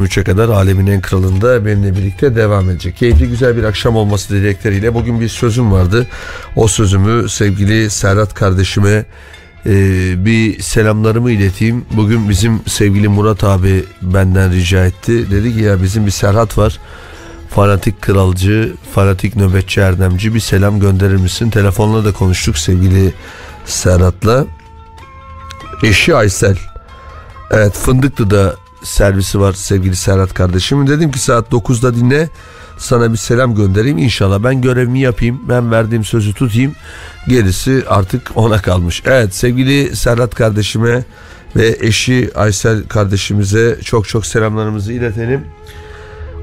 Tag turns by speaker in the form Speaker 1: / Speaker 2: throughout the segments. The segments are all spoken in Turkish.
Speaker 1: 3'e kadar alemin en kralında benimle birlikte devam edecek. Keyifli güzel bir akşam olması dilekleriyle bugün bir sözüm vardı. O sözümü sevgili Serhat kardeşime e, bir selamlarımı ileteyim. Bugün bizim sevgili Murat abi benden rica etti. Dedi ki ya bizim bir Serhat var. Fanatik kralcı, fanatik nöbetçi erdemci bir selam gönderir misin? Telefonla da konuştuk sevgili Serhat'la. Eşi Aysel. Evet Fındıklı'da servisi var sevgili Serhat kardeşim. Dedim ki saat 9'da dinle sana bir selam göndereyim inşallah ben görevimi yapayım ben verdiğim sözü tutayım gerisi artık ona kalmış. Evet sevgili Serhat kardeşime ve eşi Aysel kardeşimize çok çok selamlarımızı iletelim.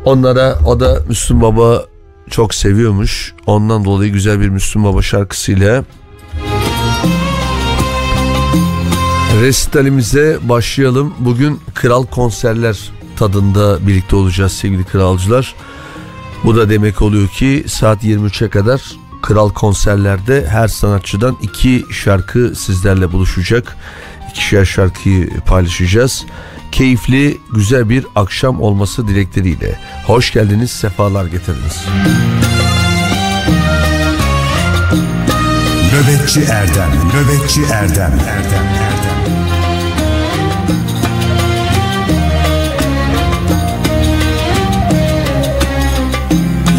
Speaker 1: Onlara o da Müslüm Baba çok seviyormuş. Ondan dolayı güzel bir Müslüm Baba şarkısıyla Resitalimize başlayalım. Bugün kral konserler tadında birlikte olacağız sevgili kralcılar. Bu da demek oluyor ki saat 23'e kadar kral konserlerde her sanatçıdan iki şarkı sizlerle buluşacak. İkişer şarkıyı paylaşacağız. Keyifli, güzel bir akşam olması dilekleriyle. Hoş geldiniz, sefalar getirdiniz.
Speaker 2: Nöbetçi Erdem, Nöbetçi Erdem, Erdem,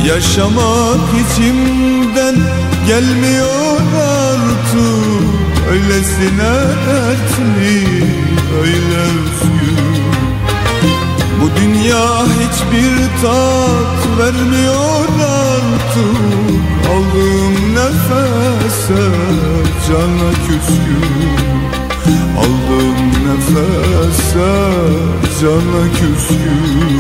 Speaker 3: Yaşamak içimden gelmiyor artık. Öylesine dertli, öyle üzgün Bu dünya hiçbir tat vermiyor artık. Aldığım nefese cana küskün. Aldığım nefese cana küskün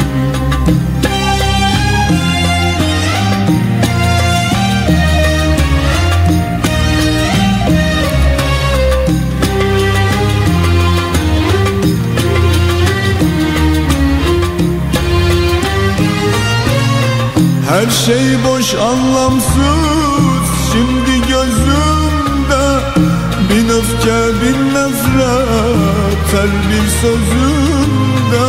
Speaker 3: Her şey boş anlamsız. Şimdi gözümde Bin öfke bin nefret. Her bir sözümde.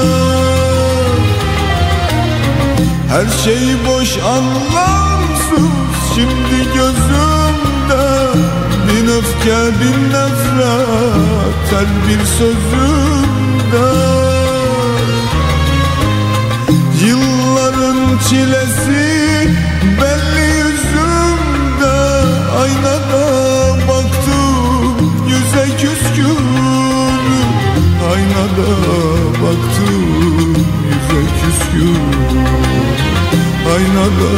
Speaker 3: Her şey boş anlamsız. Şimdi gözümde Bin öfke bin nefret. Her bir sözümde. Yılların çilesi Aynada baktım yüze küskün. Aynada baktım yüze küskün. Aynada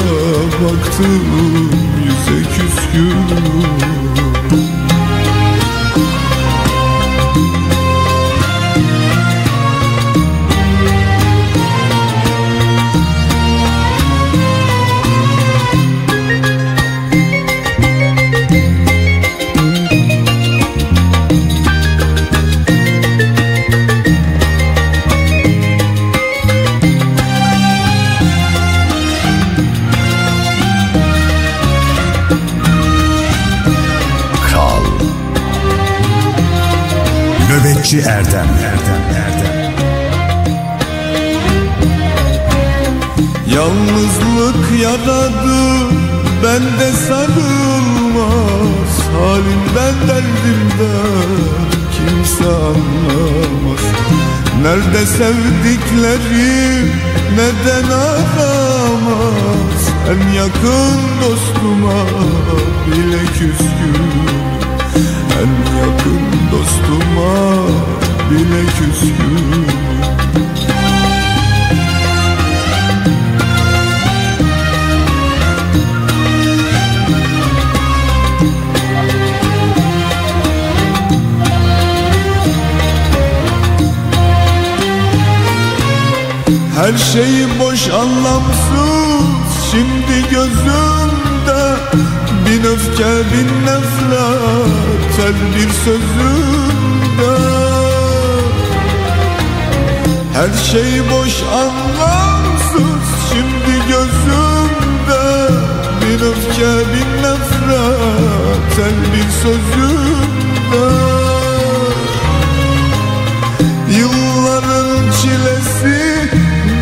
Speaker 3: baktım yüze küskün
Speaker 2: Nöbetçi Erdem, Erdem, Erdem.
Speaker 3: Yalnızlık yaradı bende sarılmaz. Halimden derdimden kimse anlamaz. Nerede sevdiklerim neden aramaz? En yakın dostuma bile küskün. En yakın dostuma bile küskün Her şey boş anlamsız. Şimdi gözümde Bin öfke bin nefret. Her bir boşuna Her şey boş anlamsız. Şimdi gözümde Bir öfke bir nefret. El bir sözümde. Yılların çilesi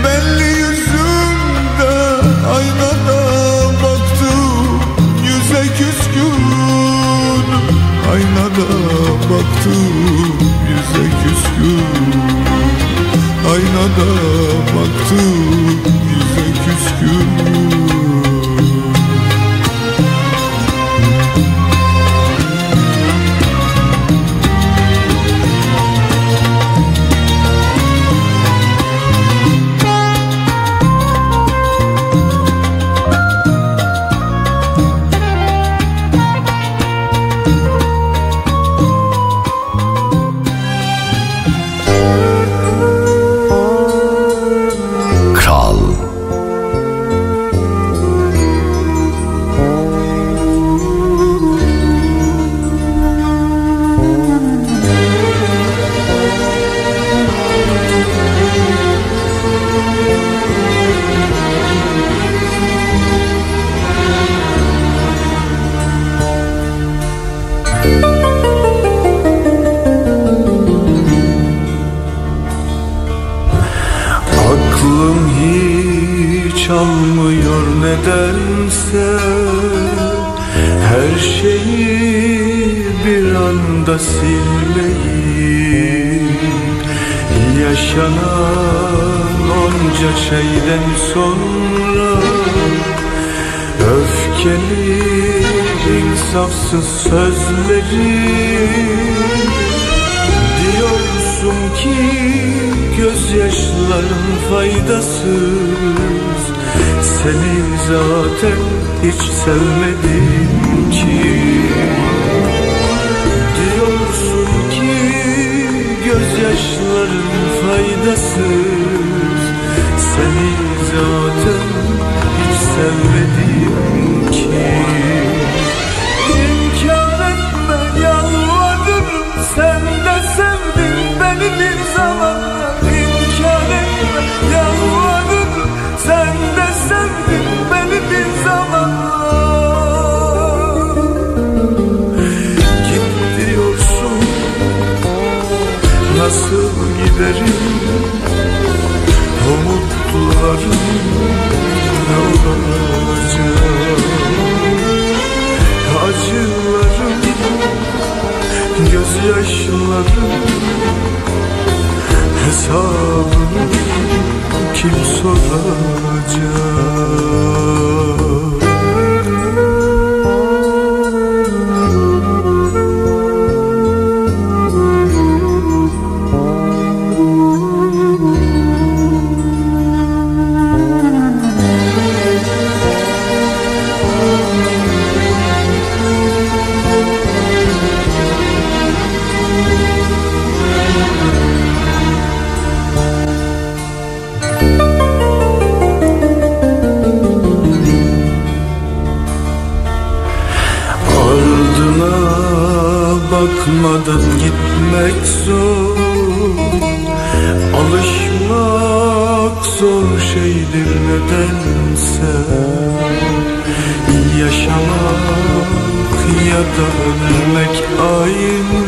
Speaker 3: belli yüzümde Aynada baktım yüze küskün. Aynada baktım. aynada baktım yüze küskün hiç sevmedim Olacak Acılarım, gözyaşlarım Hesabını kim soracak bakmadan gitmek zor. Alışmak zor şeydir nedense. Yaşamak ya da ölmek aynı.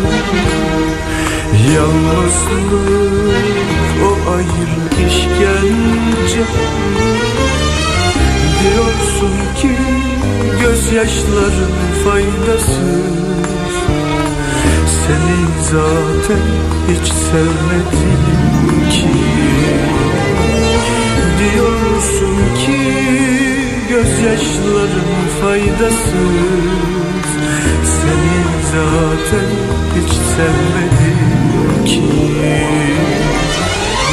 Speaker 3: Yalnızlık o ayrı işkence. Diyorsun ki gözyaşların faydasız Seni zaten hiç sevmedim ki. Diyorsun ki gözyaşların faydasız. Seni zaten hiç sevmedim ki.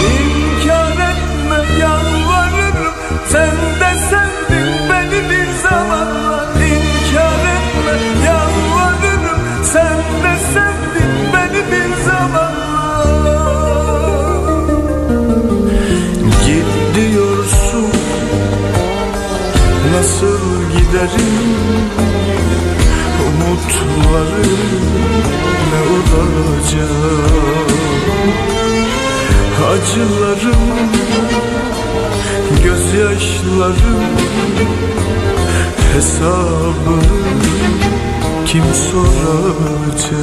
Speaker 3: İnkar etme yalvarırım. Sen de sevdin beni bir zamanlar Nasıl giderim? Umutlarım ne olacak? Acılarım Gözyaşlarım Hesabını Kim soracak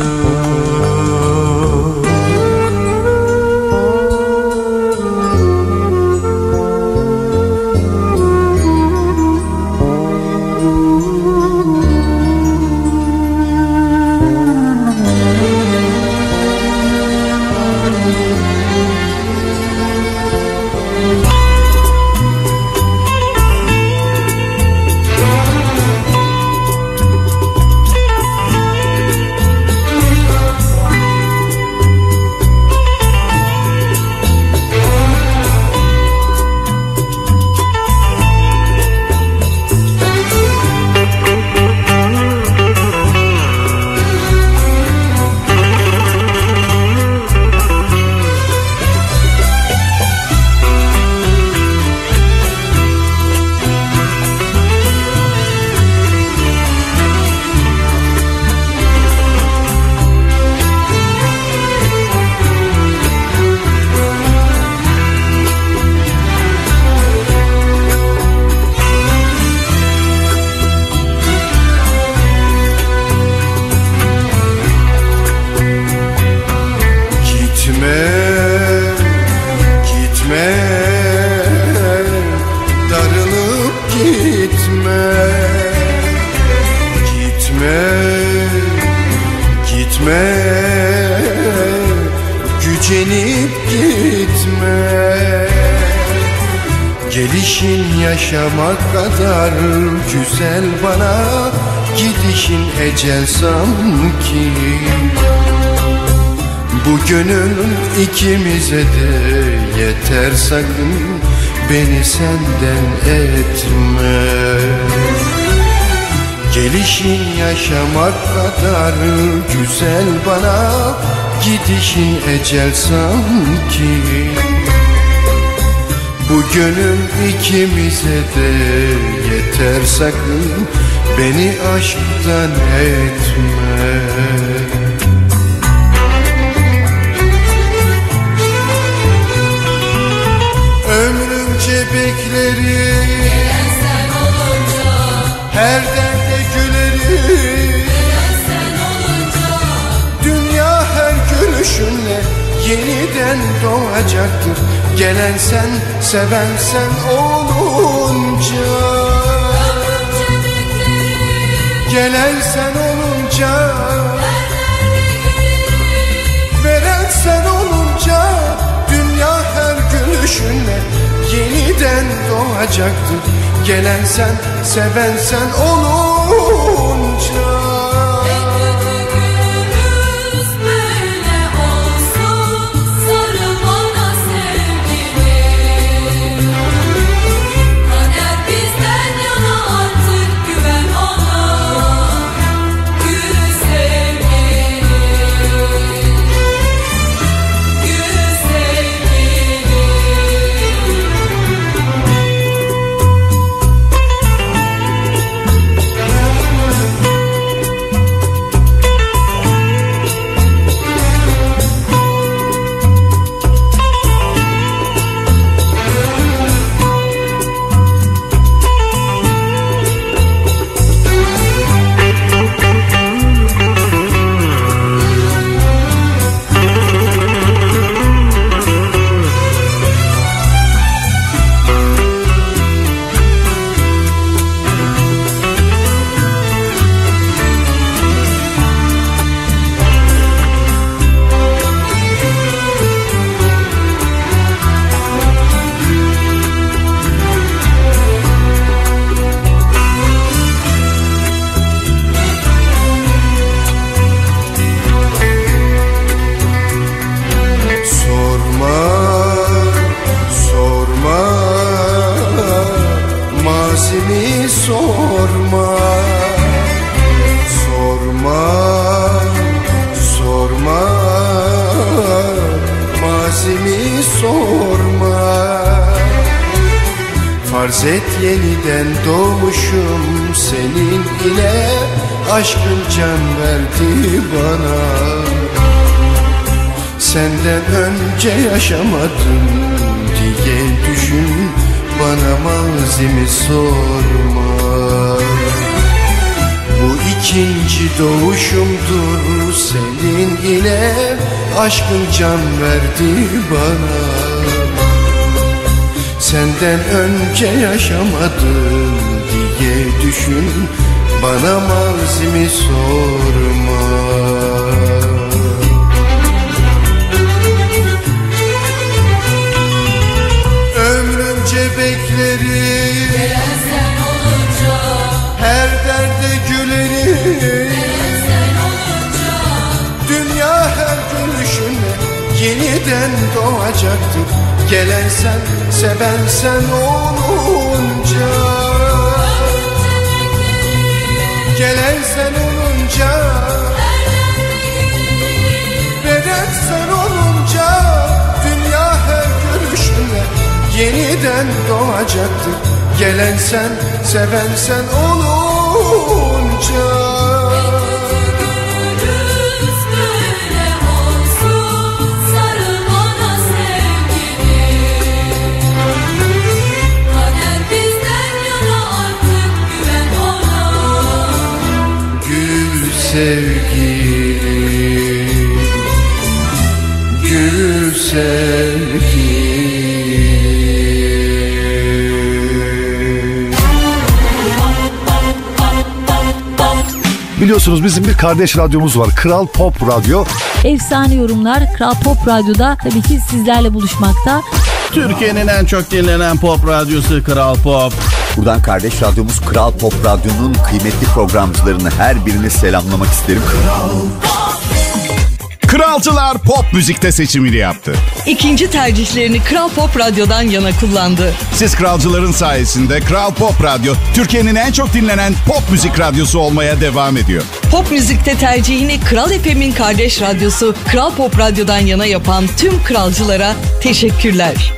Speaker 4: Gelişin yaşamak kadar güzel bana Gidişin ecel sanki. Bu gönül ikimize de yeter sakın Beni senden etme. Gelişin yaşamak kadar güzel bana Gidişin ecel sanki Bu gönül ikimize de yeter sakın. Beni aşktan etme. Ömrümce beklerim Her yeniden doğacaktır. Gelen sen, seven sen olunca. Gelen sen olunca. Veren sen olunca. Dünya her gülüşünle yeniden doğacaktır. Gelen sen, seven sen olunca yeniden doğmuşum senin ile? Aşkın can verdi bana. Senden önce yaşamadım diye düşün Bana mazimi sorma. Bu ikinci doğuşumdur senin ile Aşkın can verdi bana Senden önce yaşamadım diye düşün Bana mazimi sorma. Ömrümce beklerim Her derde gülerim. Dünya her gülüşünle yeniden doğacaktır Gelen sen, seven sen olunca. Gelen sen olunca. Veren sen olunca. Dünya her gülüşünle yeniden doğacaktır. Gelen sen, seven sen olunca
Speaker 5: sevgilim
Speaker 4: Gül sevgilim
Speaker 6: Biliyorsunuz bizim bir kardeş radyomuz var. Kral Pop Radyo.
Speaker 7: Efsane yorumlar Kral Pop Radyo'da tabii ki sizlerle buluşmakta.
Speaker 8: Türkiye'nin en çok dinlenen pop radyosu Kral Pop.
Speaker 9: Buradan kardeş radyomuz Kral Pop Radyo'nun kıymetli programcılarını her birini selamlamak isterim.
Speaker 10: Kralcılar pop müzikte seçimini yaptı.
Speaker 11: İkinci tercihlerini Kral Pop Radyo'dan yana kullandı.
Speaker 10: Siz kralcıların sayesinde Kral Pop Radyo Türkiye'nin en çok dinlenen pop müzik radyosu olmaya devam ediyor.
Speaker 11: Pop müzikte tercihini Kral FM'in kardeş radyosu Kral Pop Radyo'dan yana yapan tüm kralcılara teşekkürler.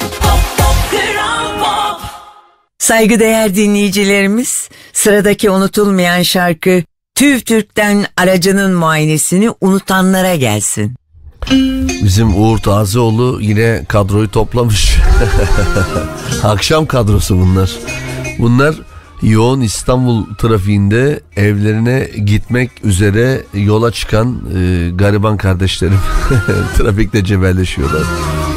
Speaker 12: Saygıdeğer dinleyicilerimiz, sıradaki unutulmayan şarkı TÜV TÜRK'ten aracının muayenesini unutanlara gelsin.
Speaker 1: Bizim Uğur Tazioğlu yine kadroyu toplamış. Akşam kadrosu bunlar. Bunlar yoğun İstanbul trafiğinde evlerine gitmek üzere yola çıkan e, gariban kardeşlerim. Trafikte cebelleşiyorlar.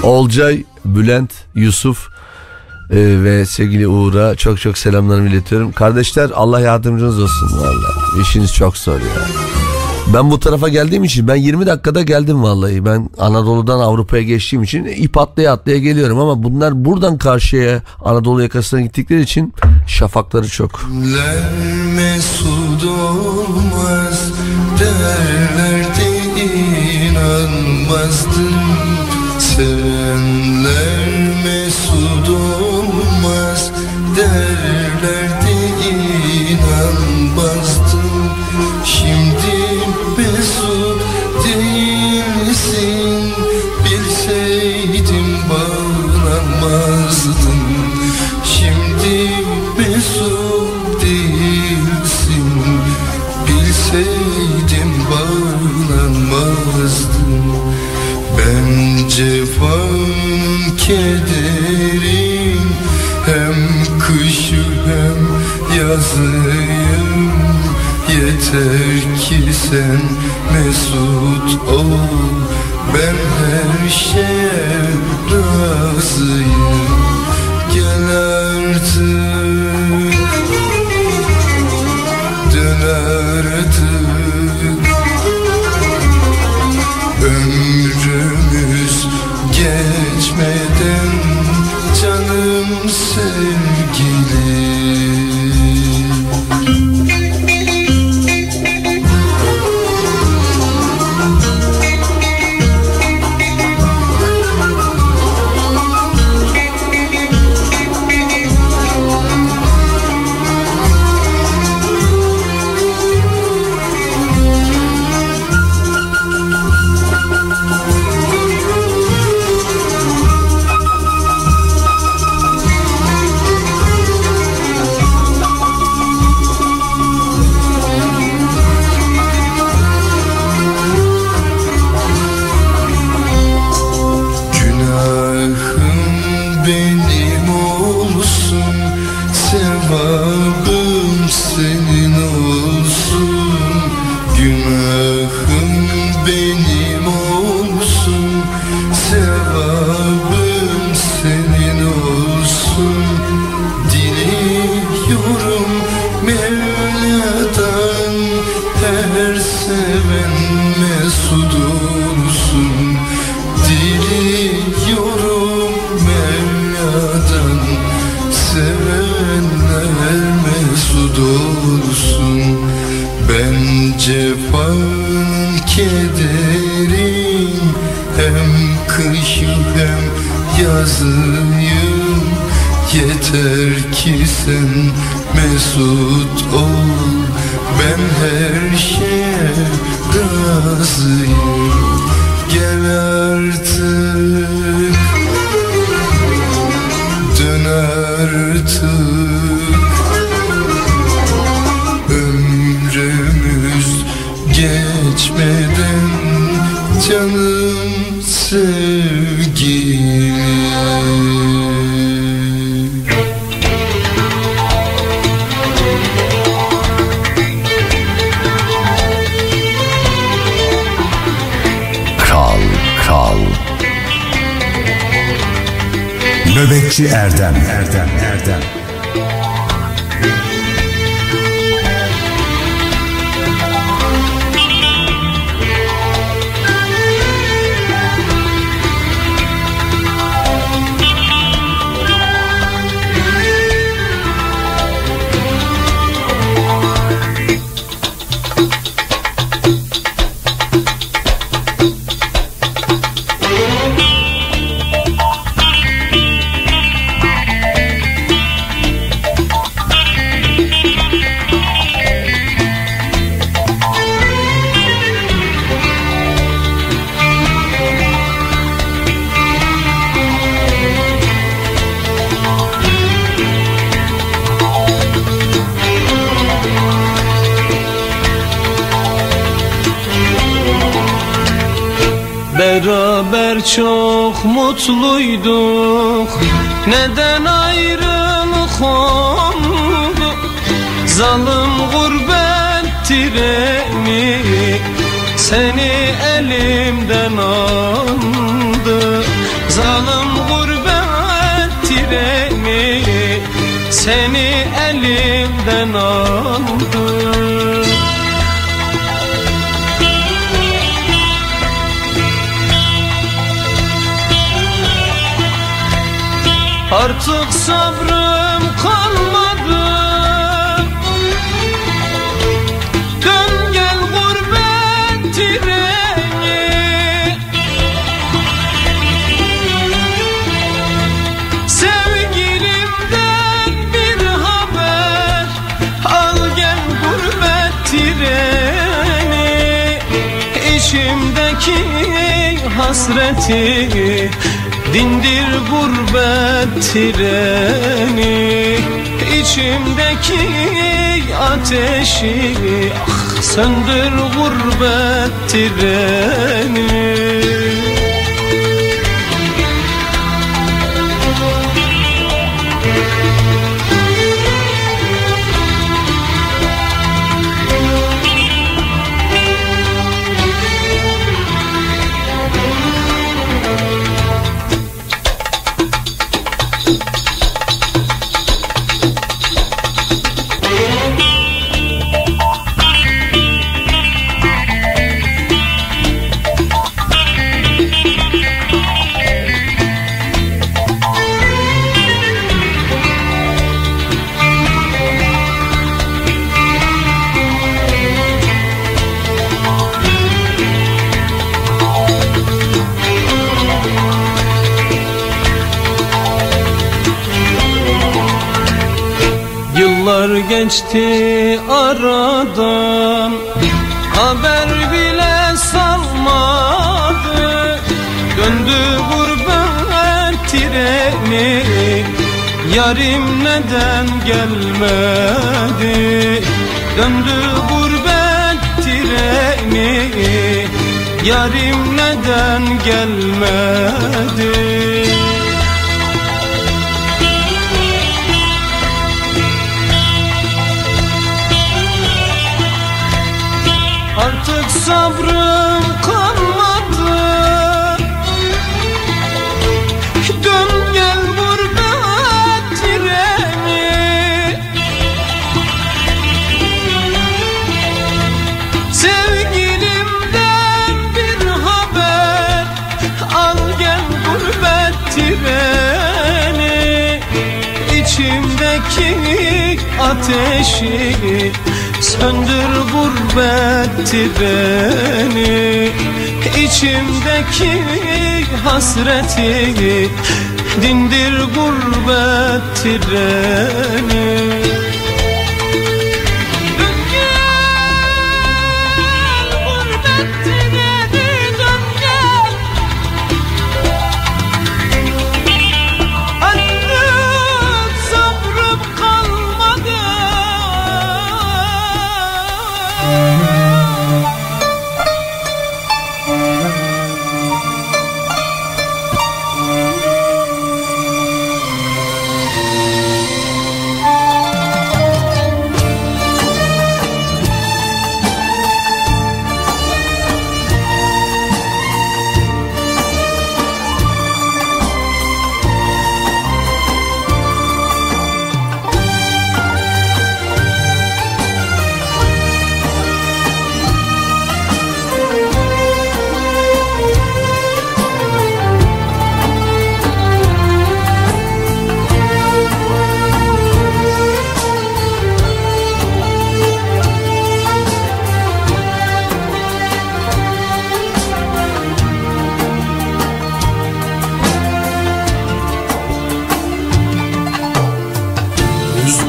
Speaker 1: Olcay, Bülent, Yusuf e, ve sevgili Uğur'a çok çok selamlarımı iletiyorum. Kardeşler Allah yardımcınız olsun valla. İşiniz çok zor ya. Ben bu tarafa geldiğim için ben 20 dakikada geldim vallahi. Ben Anadolu'dan Avrupa'ya geçtiğim için ip atlaya atlaya geliyorum ama bunlar buradan karşıya Anadolu yakasına gittikleri için şafakları çok.
Speaker 4: Mesut inanmazdım Sevenler olmaz yazıyım Yeter ki sen mesut ol. Ben her şeye razıyım
Speaker 13: Seni elimden aldı. Artık sabrım İçimdeki hasreti Dindir gurbet treni. İçimdeki ateşi ah, Söndür gurbet treni geçti aradan. Haber bile salmadı. Döndü gurbet treni. Yarim neden gelmedi? Döndü gurbet treni. Yarim neden gelmedi sabrım kalmadı. Dön gel gurbet treni. Sevgilimden bir haber Al gel gurbet treni. İçimdeki ateşi Söndür gurbet treni İçimdeki hasreti. Dindir gurbet treni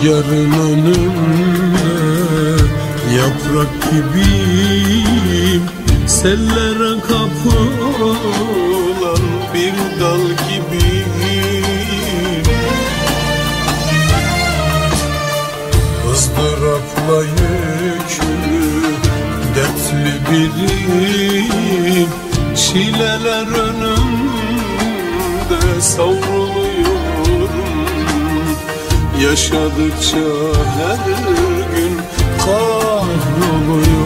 Speaker 14: Yarın önümde yaprak gibiyim. Sellere kapılan bir dal gibiyim. Izdırapla yüklü dertli biriyim. Çileler önümde savrulur. Yaşadıkça her gün kahroluyor.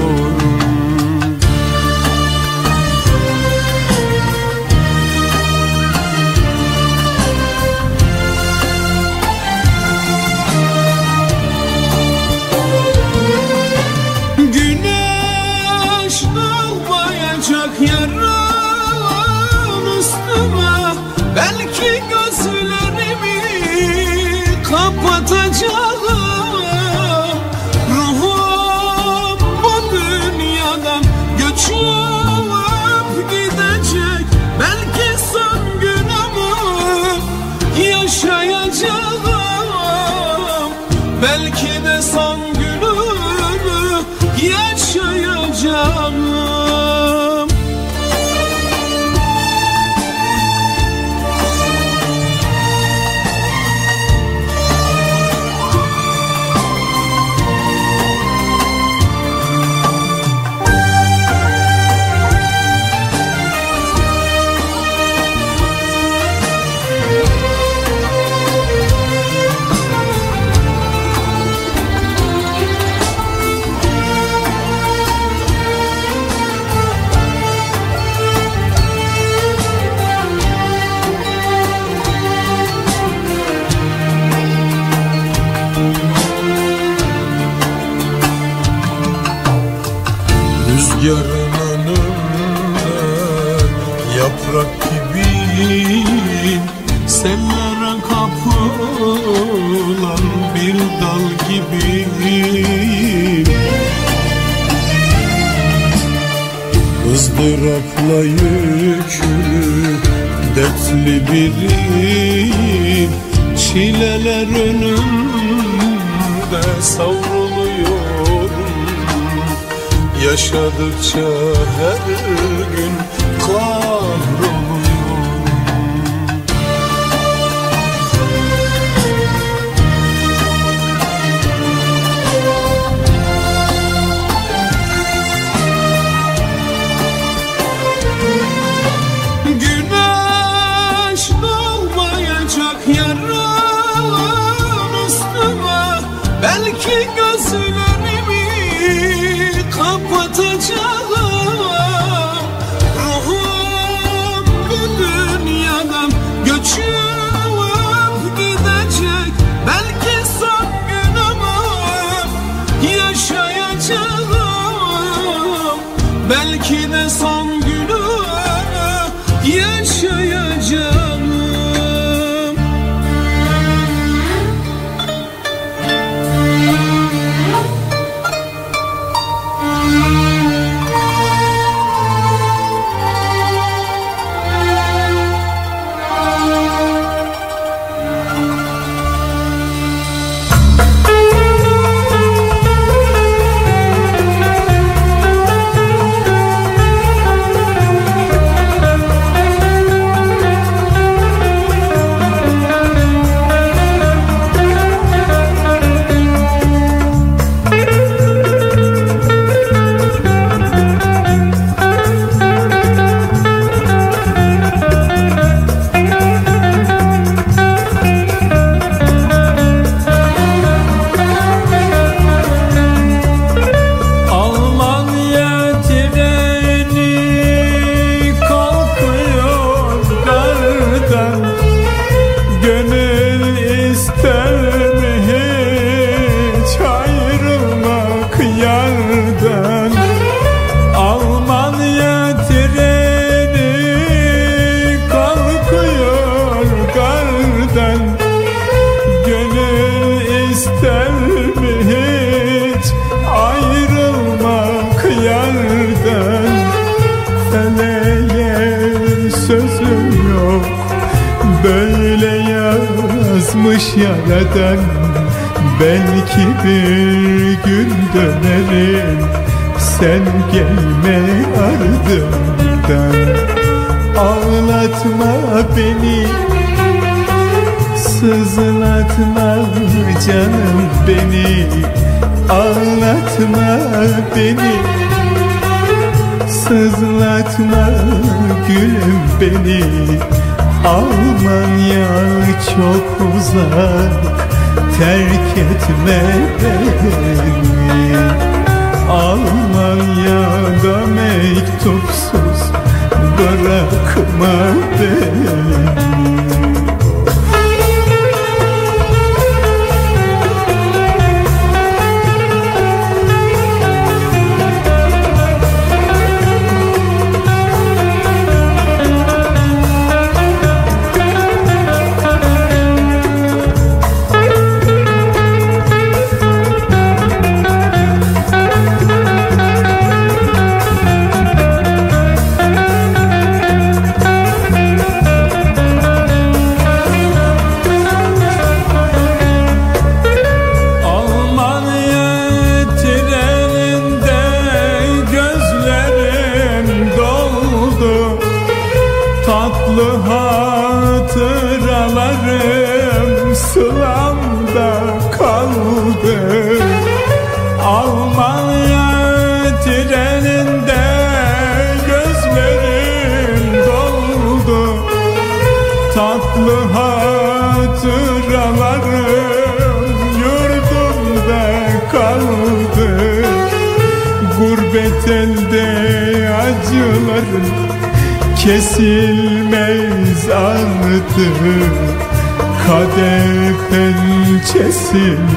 Speaker 14: Toprakla yüklü dertli biriyim Çileler önümde savruluyorum. Yaşadıkça her gün
Speaker 15: kar kime uzak terk etme beni. Almanya'da mektupsuz bırakma beni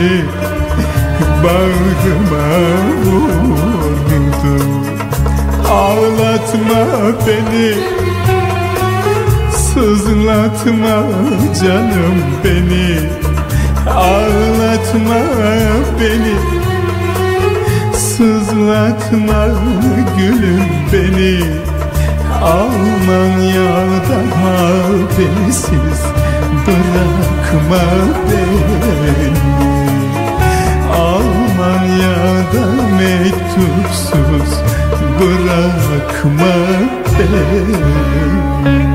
Speaker 15: pençesini bağrıma vurdu Ağlatma beni. Sızlatma canım beni. Ağlatma beni. Sızlatma gülüm beni. Almanya'da habersiz Bırakma beni Almanya'da mektupsuz Bırakma beni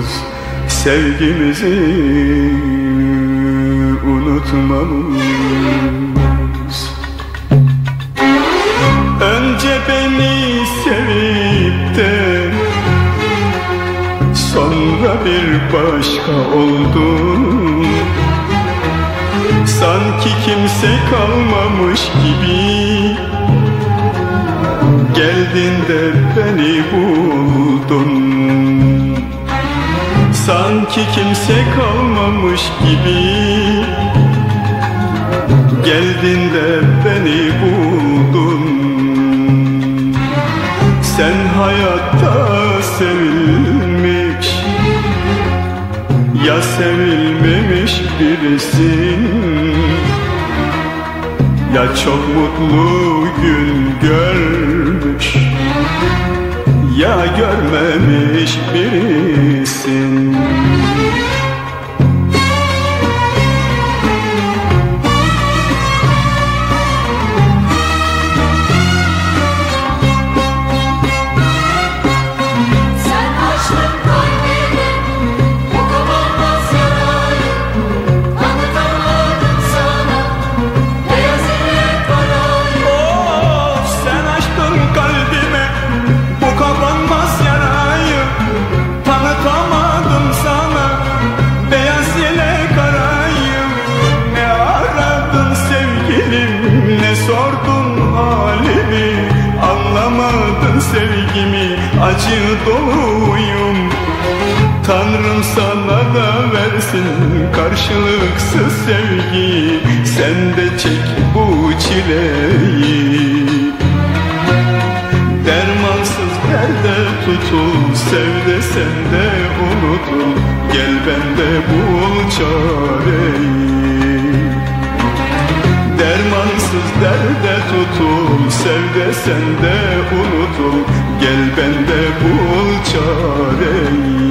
Speaker 15: unutmamız Sevgimizi unutmamız Önce beni sevip de Sonra bir başka oldun. Sanki kimse kalmamış gibi beni buldun. Sanki kimse kalmamış gibi. Geldin de beni buldun. Sen hayatta sevilmiş Ya sevilmemiş birisin. Ya çok mutlu gün görmüş Ya görmemiş birisin çileyi Dermansız derde tutul Sev de sen de unutul Gel bende bul çareyi. Dermansız derde tutul Sev de sen de unutul Gel bende bul çareyi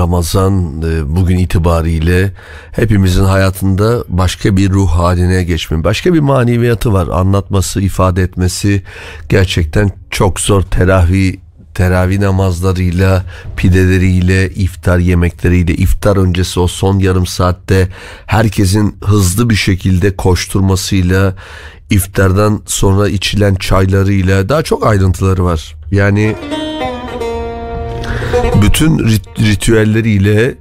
Speaker 1: Ramazan e, bugün itibariyle hepimizin hayatında başka bir ruh haline geçme, başka bir maneviyatı var. Anlatması, ifade etmesi gerçekten çok zor. Teravih teravih namazlarıyla, pideleriyle, iftar yemekleriyle, iftar öncesi o son yarım saatte herkesin hızlı bir şekilde koşturmasıyla, iftardan sonra içilen çaylarıyla daha çok ayrıntıları var. Yani bütün ritüelleriyle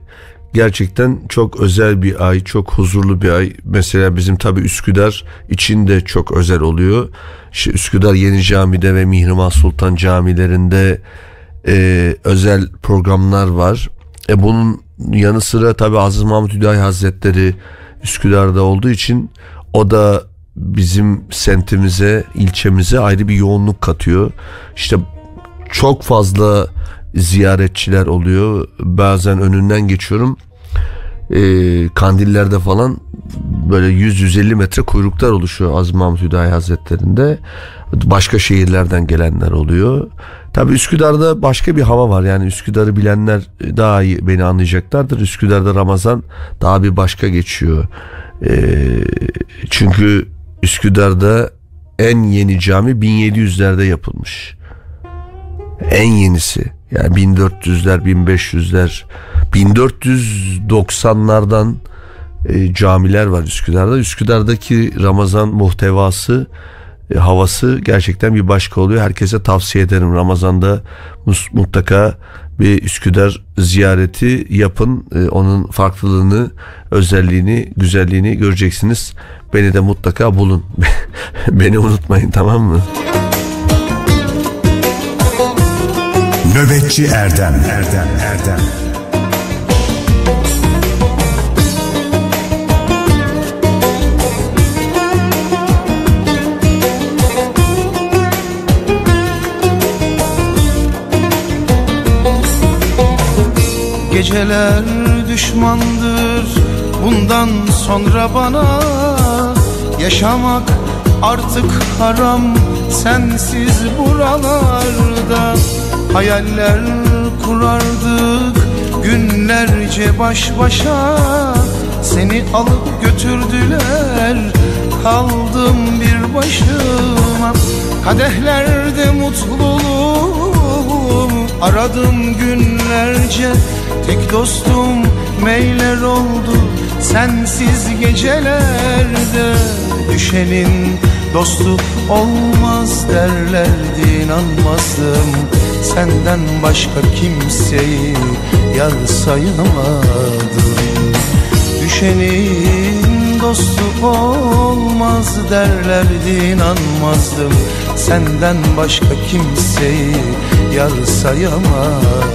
Speaker 1: gerçekten çok özel bir ay, çok huzurlu bir ay. Mesela bizim tabi Üsküdar için de çok özel oluyor. İşte Üsküdar Yeni Cami'de ve Mihrimah Sultan camilerinde e, özel programlar var. E bunun yanı sıra tabi Aziz Mahmut Hüdayi Hazretleri Üsküdar'da olduğu için o da bizim sentimize, ilçemize ayrı bir yoğunluk katıyor. İşte çok fazla ziyaretçiler oluyor. Bazen önünden geçiyorum. Ee, kandillerde falan böyle 100-150 metre kuyruklar oluşuyor Aziz Mahmut Hüdayi Hazretleri'nde. Başka şehirlerden gelenler oluyor. Tabii Üsküdar'da başka bir hava var. Yani Üsküdar'ı bilenler daha iyi beni anlayacaklardır. Üsküdar'da Ramazan daha bir başka geçiyor. Ee, çünkü Üsküdar'da en yeni cami 1700'lerde yapılmış. En yenisi. Yani 1400'ler, 1500'ler, 1490'lardan e, camiler var Üsküdar'da. Üsküdar'daki Ramazan muhtevası, e, havası gerçekten bir başka oluyor. Herkese tavsiye ederim. Ramazan'da mutlaka bir Üsküdar ziyareti yapın. E, onun farklılığını, özelliğini, güzelliğini göreceksiniz. Beni de mutlaka bulun. Beni unutmayın tamam mı?
Speaker 2: Nöbetçi Erdem. Erdem Erdem.
Speaker 3: Geceler düşmandır bundan sonra bana. Yaşamak artık haram sensiz buralarda Hayaller kurardık günlerce baş başa. Seni alıp götürdüler kaldım bir başıma. Kadehlerde mutluluğum aradım günlerce. Tek dostum meyler oldu sensiz gecelerde. Düşenin dostu olmaz derlerdi inanmazdım. Senden başka kimseyi yar sayamadım. Düşenin dostu olmaz derlerdi inanmazdım. Senden başka kimseyi yar sayamadım.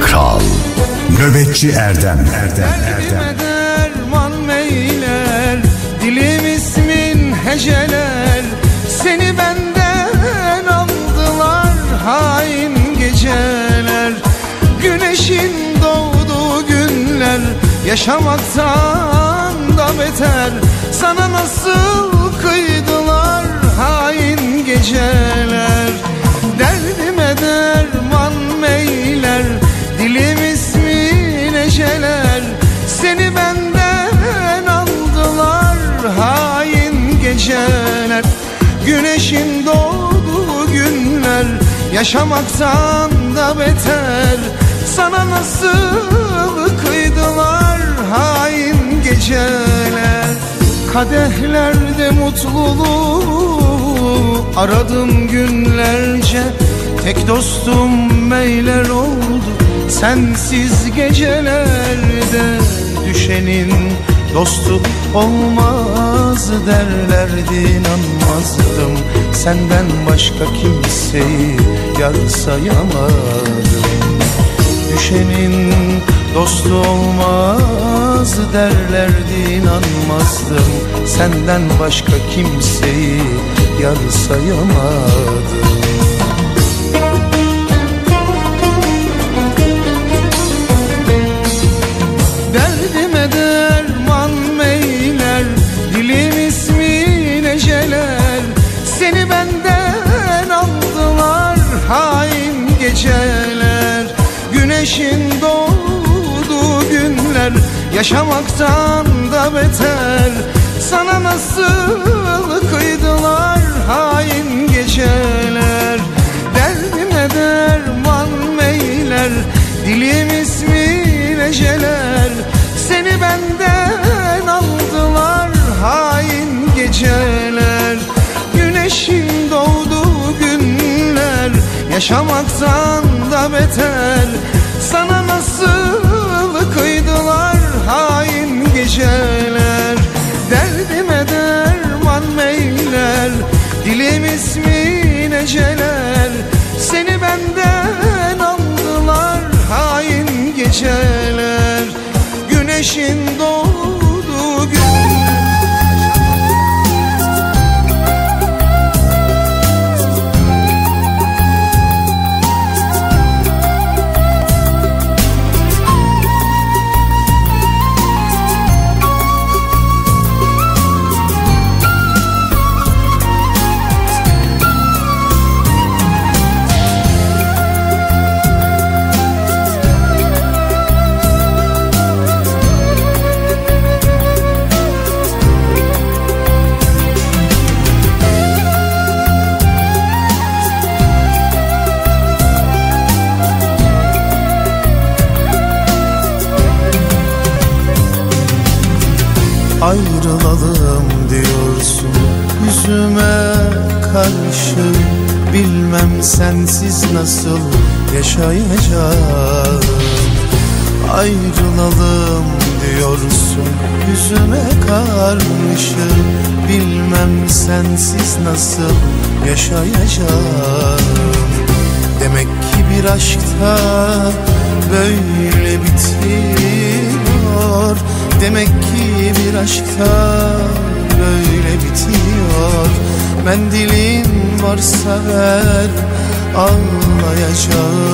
Speaker 2: Kral Nöbetçi Erdem. Erdem Erdem
Speaker 3: Derdime heceler Seni benden aldılar hain geceler. Güneşin doğduğu günler Yaşamaktan da beter. Sana nasıl kıydılar hain geceler? Derdime derman meyler Dilim ismin eceler. Seni benden aldılar hain geceler. Güneşin doğduğu günler Yaşamaktan da beter. Sana nasıl kıydılar hain geceler? Kadehlerde mutluluğu aradım günlerce. Tek dostum meyler oldu sensiz gecelerde. Düşenin dostu olmaz derlerdi inanmazdım. Senden başka kimseyi yar sayamadım. Düşenin dostu olmaz derlerdi inanmazdım. Senden başka kimseyi yar sayamadım Yaşamaktan da beter. Sana nasıl kıydılar hain geceler. Derdime derman meyler Dilim ismin eceler Seni benden aldılar hain geceler. Güneşin doğduğu günler Yaşamaktan da beter geceler Derdime derman meyler Dilim ismin eceler Seni benden aldılar hain geceler Güneşin doğduğu karşı Bilmem sensiz nasıl yaşayacağım. Ayrılalım diyorsun yüzüme karşı Bilmem sensiz nasıl yaşayacağım. Demek ki bir aşkta böyle bitiyor. Demek ki bir aşkta böyle bitiyor Mendilin varsa ver ağlayacağım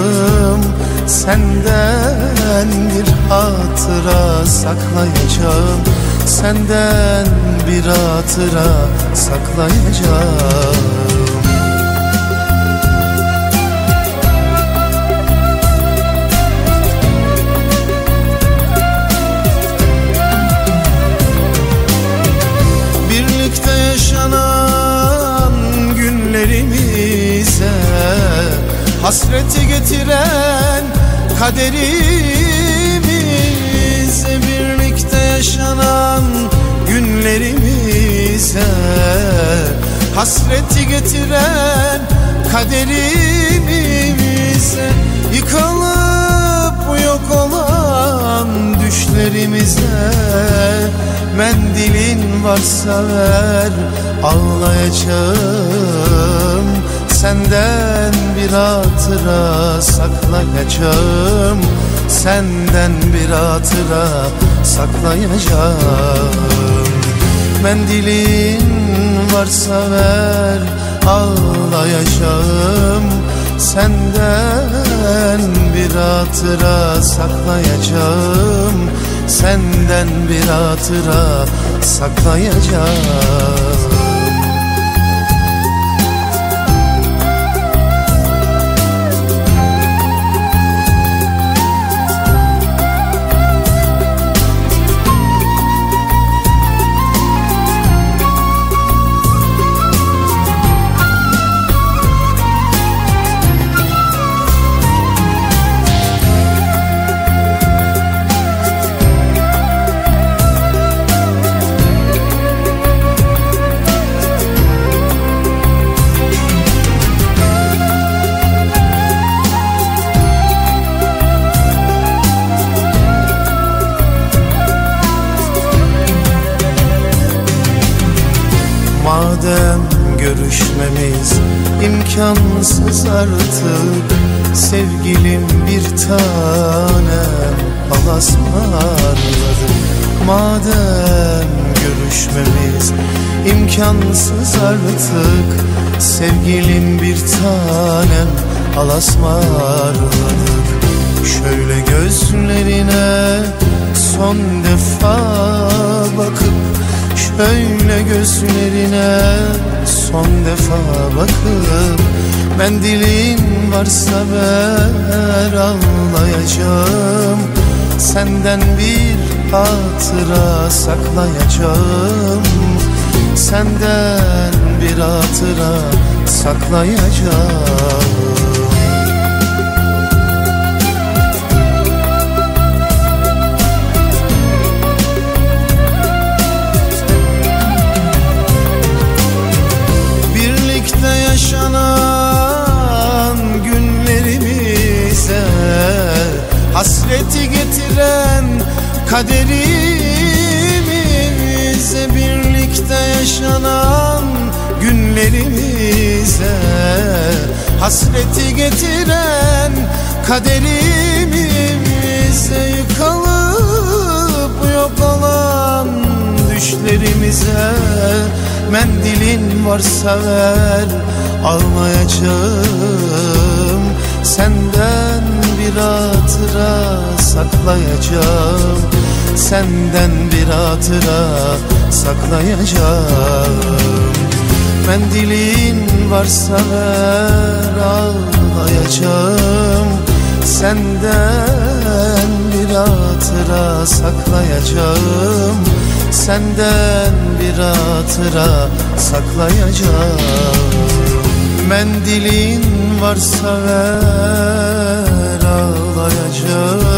Speaker 3: Senden bir hatıra saklayacağım. Senden bir hatıra saklayacağım Hasreti getiren kaderimize Birlikte yaşanan günlerimize Hasreti getiren kaderimize Yıkılıp yok olan düşlerimize Mendilin varsa ver ağlayacağım Senden bir hatıra saklayacağım. Senden bir hatıra saklayacağım. Mendilin varsa ver ağlayacağım. Senden bir hatıra saklayacağım. Senden bir hatıra saklayacağım imkansız artık. Sevgilim bir tanem palasmarladı Madem görüşmemiz imkansız artık Sevgilim bir tanem alasmarladık Şöyle gözlerine son defa bakıp Şöyle gözlerine son defa bakıp Mendilin varsa ver ağlayacağım. Senden bir hatıra saklayacağım. Senden bir hatıra saklayacağım kaderimize Birlikte yaşanan günlerimize Hasreti getiren kaderimize Yıkılıp yok olan düşlerimize Mendilin varsa ver almayacağım. Senden bir hatıra saklayacağım Senden bir hatıra saklayacağım. Mendilin varsa ver ağlayacağım. Senden bir hatıra saklayacağım. Senden bir hatıra saklayacağım. Mendilin varsa ver ağlayacağım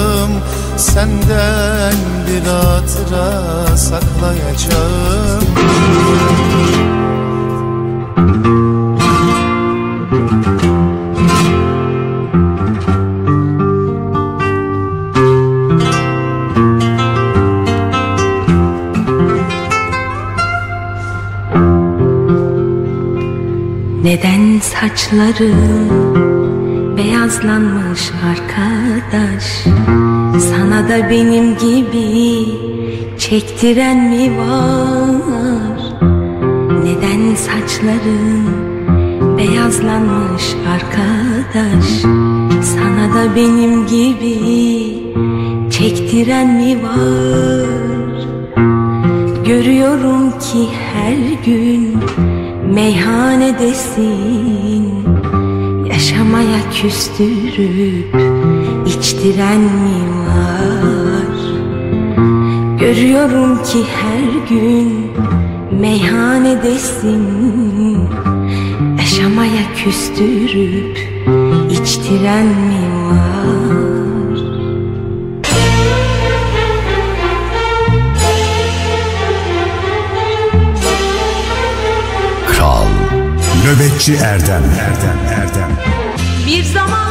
Speaker 3: senden bir hatıra saklayacağım.
Speaker 16: Neden saçların beyazlanmış arka? Arkadaş Sana da benim gibi çektiren mi var? Neden saçların beyazlanmış arkadaş? Sana da benim gibi çektiren mi var? Görüyorum ki her gün meyhanedesin Yaşamaya küstürüp içtiren mi var Görüyorum ki her gün meyhanedesin. Yaşamaya küstürüp içtiren mi var
Speaker 2: Kral Nöbetçi Erdem Erdem Erdem
Speaker 17: Bir zamanlar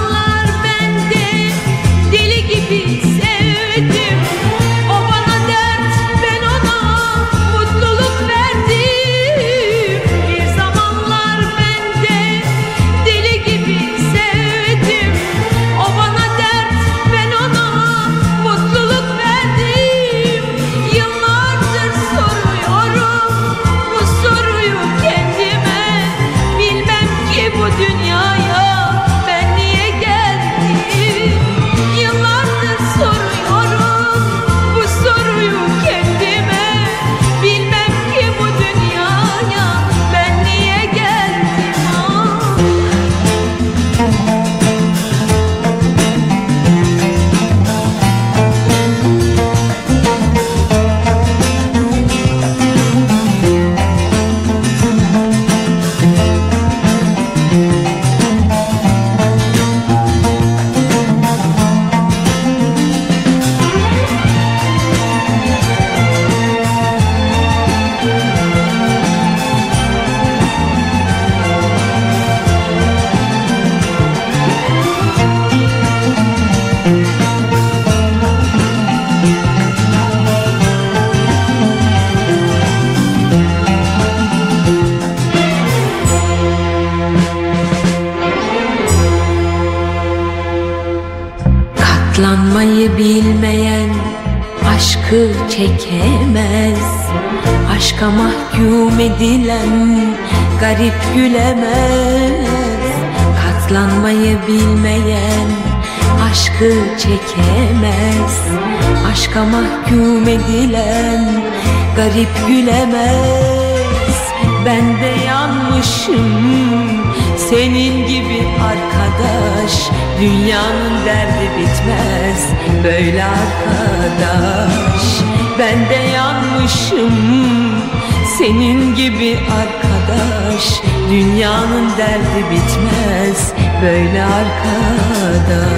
Speaker 16: edilen garip gülemez Katlanmayı bilmeyen aşkı çekemez. Aşka mahkum edilen garip gülemez. Ben de yanmışım senin gibi arkadaş. Dünyanın derdi bitmez böyle arkadaş. Ben de yanmışım senin gibi arkadaş Dünyanın derdi bitmez. Böyle arkadaş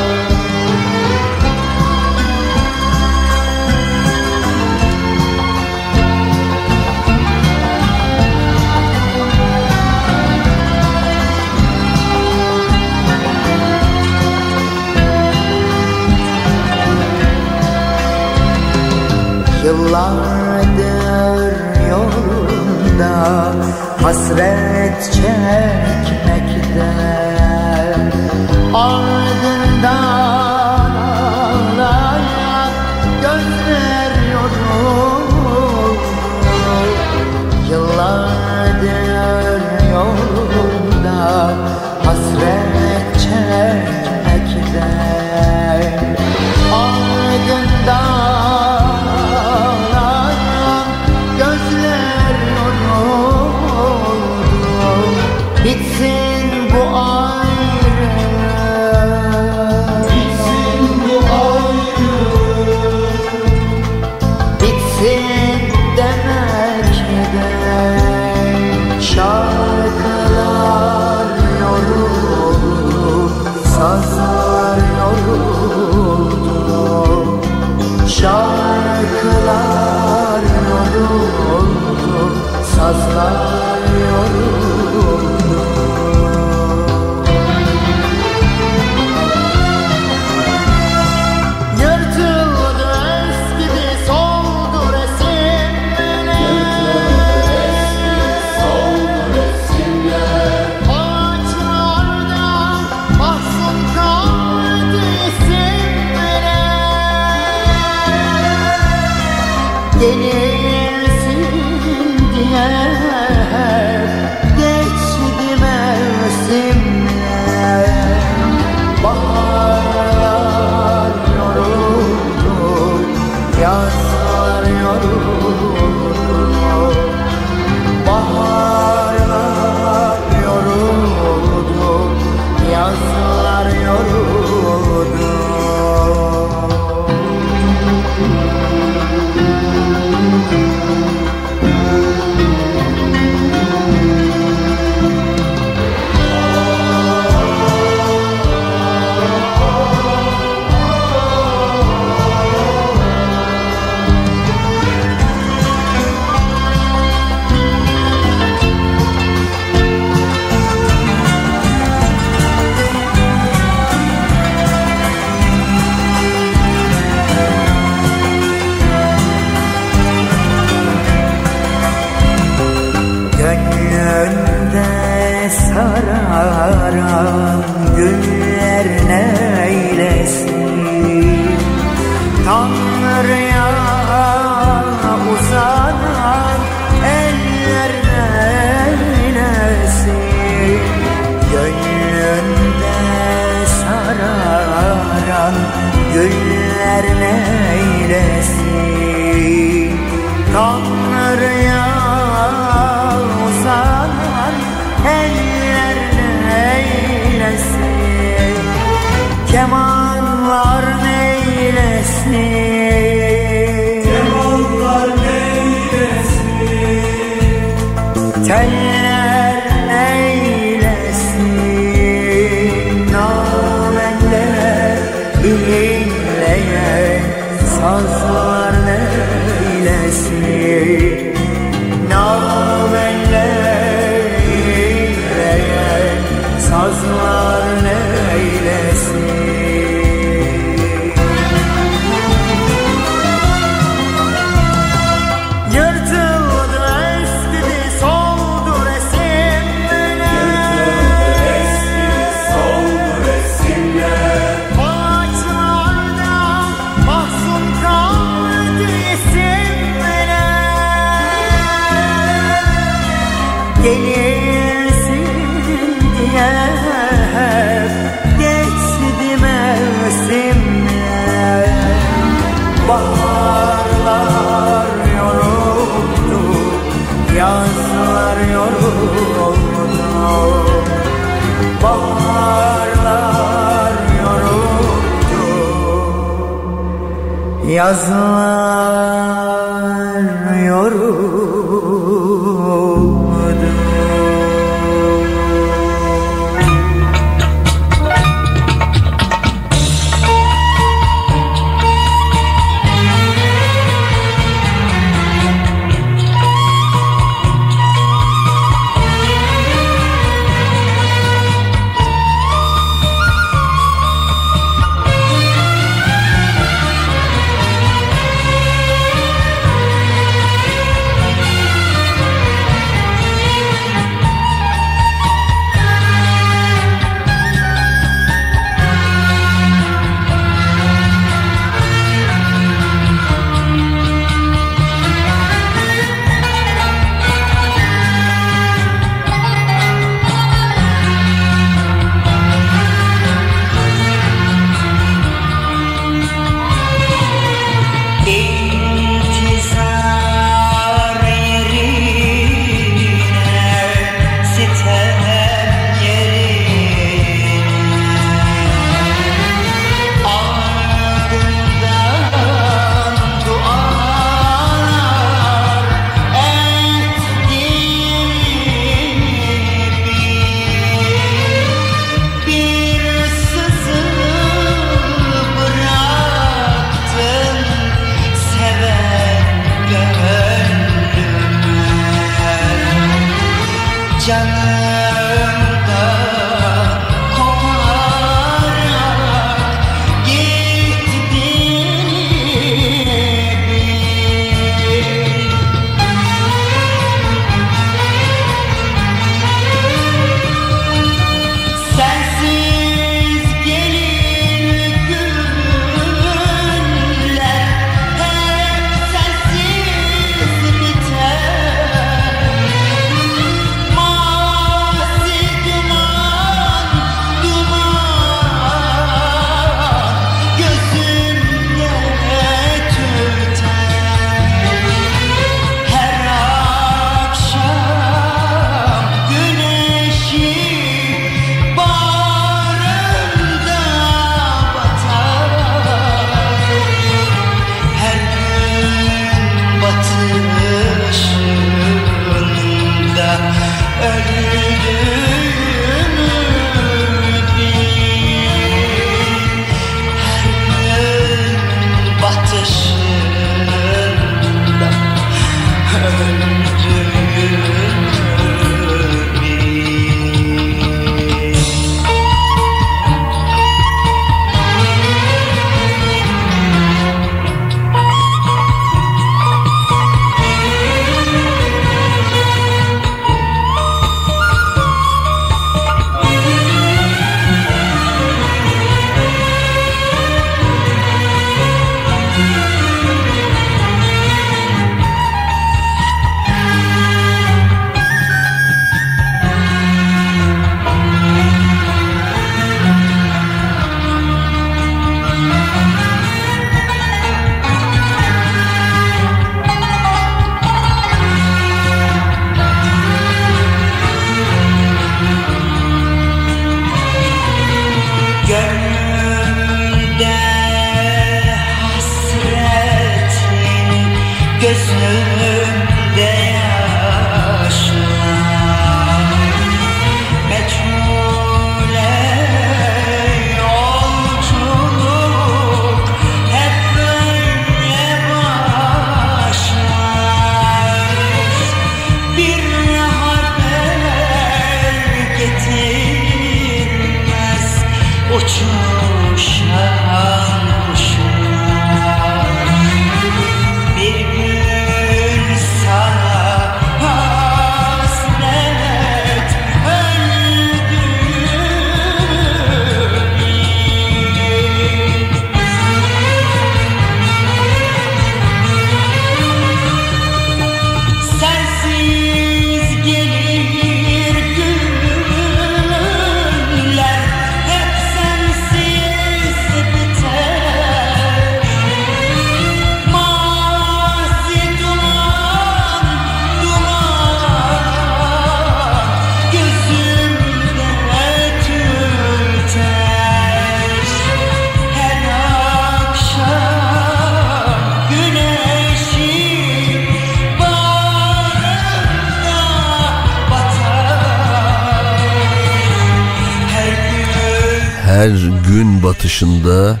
Speaker 18: gün batışında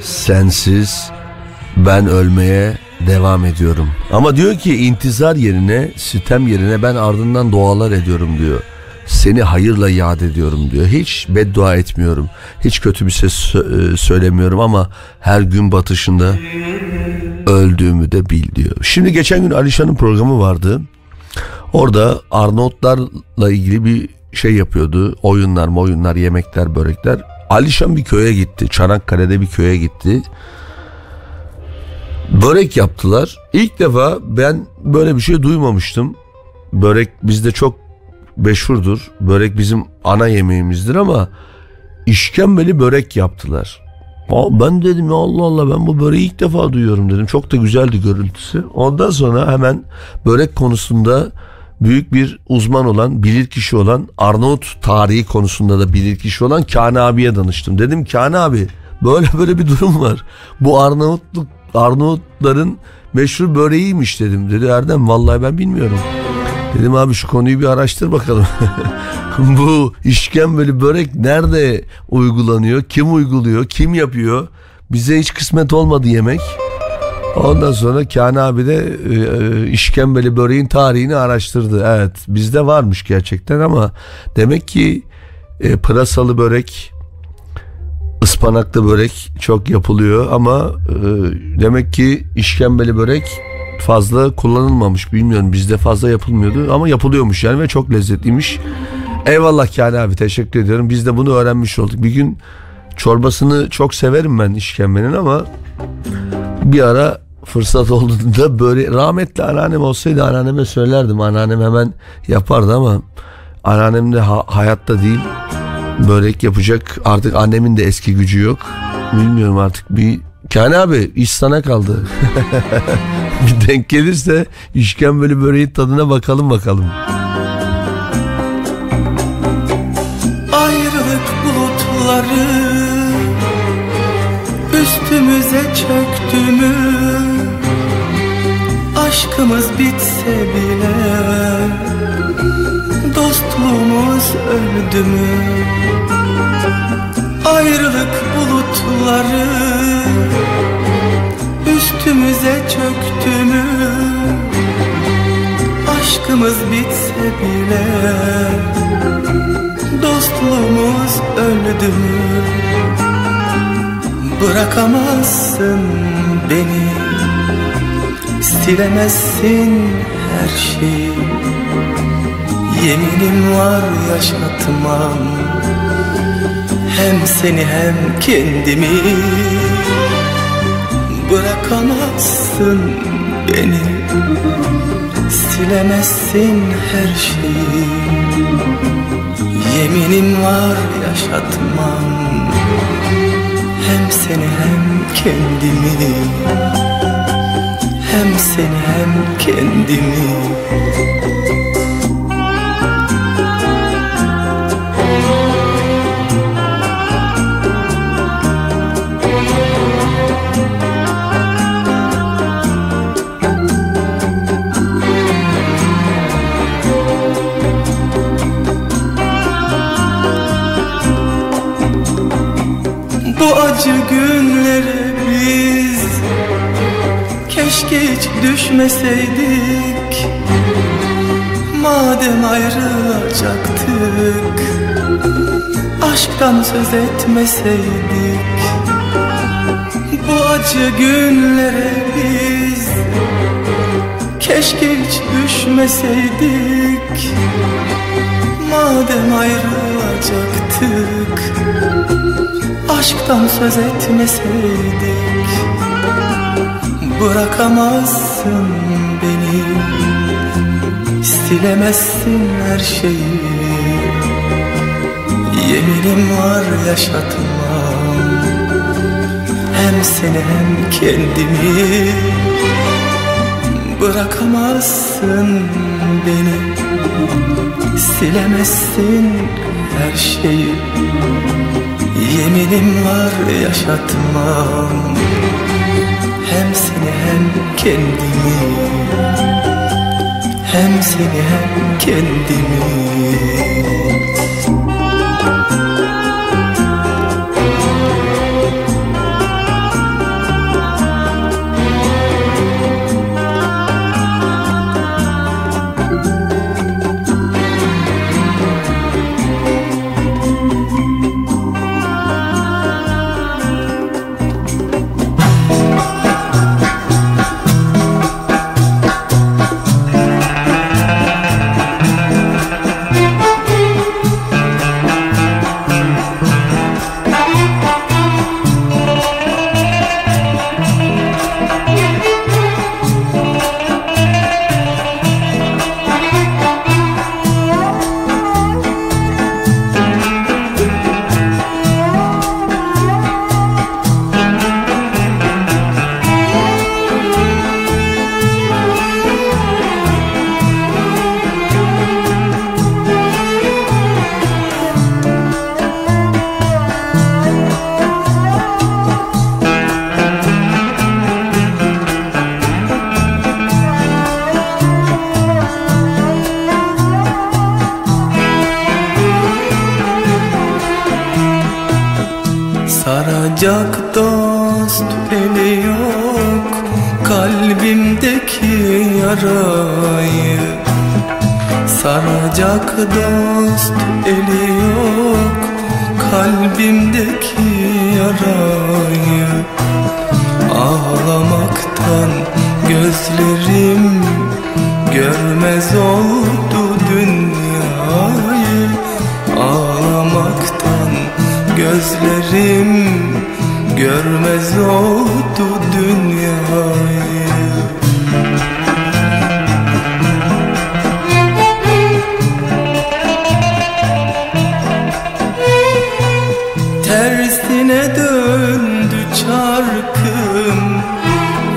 Speaker 18: sensiz
Speaker 1: ben ölmeye devam ediyorum. Ama diyor ki intizar yerine, sitem yerine ben ardından dualar ediyorum diyor. Seni hayırla yad ediyorum diyor. Hiç beddua etmiyorum. Hiç kötü bir ses e, söylemiyorum ama her gün batışında öldüğümü de bil diyor. Şimdi geçen gün Alişan'ın programı vardı. Orada Arnavutlarla ilgili bir şey yapıyordu. Oyunlar, oyunlar, yemekler, börekler. Alişan bir köye gitti. Çanakkale'de bir köye gitti. Börek yaptılar. İlk defa ben böyle bir şey duymamıştım. Börek bizde çok meşhurdur. Börek bizim ana yemeğimizdir ama işkembeli börek yaptılar. Ben dedim ya Allah Allah ben bu böreği ilk defa duyuyorum dedim. Çok da güzeldi görüntüsü. Ondan sonra hemen börek konusunda büyük bir uzman olan, bilir kişi olan, Arnavut tarihi konusunda da bilir kişi olan Kani abiye danıştım. Dedim Kani abi böyle böyle bir durum var. Bu Arnavutluk Arnavutların meşhur böreğiymiş dedim. Dedi Erdem vallahi ben bilmiyorum. Dedim abi şu konuyu bir araştır bakalım. Bu işkembeli börek nerede uygulanıyor? Kim uyguluyor? Kim yapıyor? Bize hiç kısmet olmadı yemek. Ondan sonra Kani abi de e, e, işkembeli böreğin tarihini araştırdı. Evet bizde varmış gerçekten ama demek ki e, pırasalı börek ıspanaklı börek çok yapılıyor ama e, demek ki işkembeli börek fazla kullanılmamış bilmiyorum bizde fazla yapılmıyordu ama yapılıyormuş yani ve çok lezzetliymiş. Eyvallah Kani abi teşekkür ediyorum biz de bunu öğrenmiş olduk. Bir gün çorbasını çok severim ben işkembenin ama bir ara fırsat olduğunda böyle rahmetli anneannem olsaydı anneanneme söylerdim. Anneannem hemen yapardı ama anneannem de ha- hayatta değil. Börek yapacak artık annemin de eski gücü yok. Bilmiyorum artık bir Kani abi iş sana kaldı. bir denk gelirse işkembeli böreğin tadına bakalım bakalım.
Speaker 19: Ayrılık bulutları Üstümüze çöktü mü Aşkımız bitse bile Dostluğumuz öldü mü? Ayrılık bulutları Üstümüze çöktü mü? Aşkımız bitse bile Dostluğumuz öldü mü Bırakamazsın beni. Silemezsin her şeyi. Yeminim var yaşatmam. Hem seni hem kendimi. Bırakamazsın beni. Silemezsin her şeyi. Yeminim var yaşatmam Hem seni hem kendimi Hem seni hem kendimi acı günlere biz. Keşke hiç düşmeseydik. Madem ayrılacaktık Aşktan söz etmeseydik. Bu acı günlere biz. Keşke hiç düşmeseydik. Madem ayrılacaktık Aşktan söz etmeseydik Bırakamazsın beni Silemezsin her şeyi. Yeminim var yaşatmam Hem seni hem kendimi. Bırakamazsın beni Silemezsin her şeyi Yeminim var yaşatmam. Hem seni hem kendimi. Hem seni hem kendimi gözlerim Görmez oldu dünyayı. Tersine döndü çarkım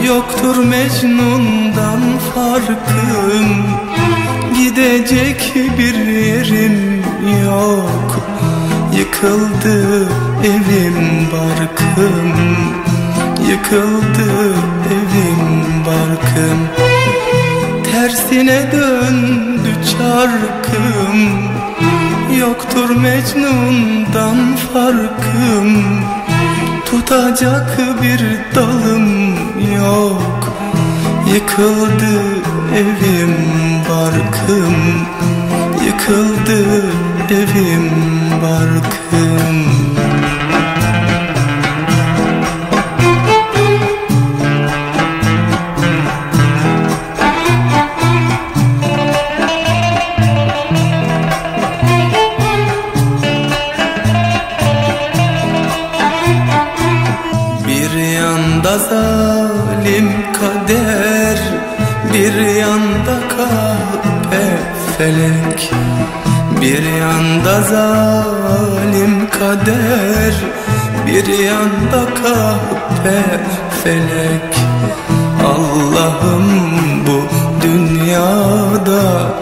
Speaker 19: Yoktur Mecnun'dan farkım. Gidecek bir yerim yok Yıkıldı evim barkım. Yıkıldı evim barkım. Tersine döndü çarkım. Yoktur Mecnun'dan farkım. Tutacak bir dalım yok. Yıkıldı evim barkım. Yıkıldı evim barkım Bir yanda kahpe felek. Allah'ım bu dünyada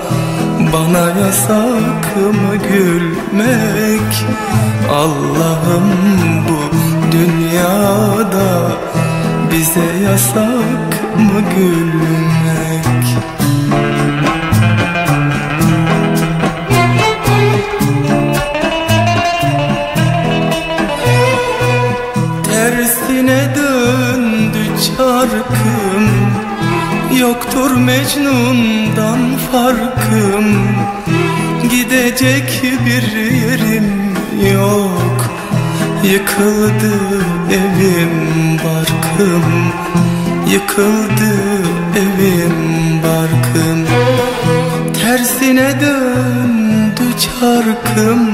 Speaker 19: Bana yasak mı gülmek? Allah'ım bu dünyada Bize yasak mı gülmek Yıkıldı evim barkım Yıkıldı evim barkım Tersine döndü çarkım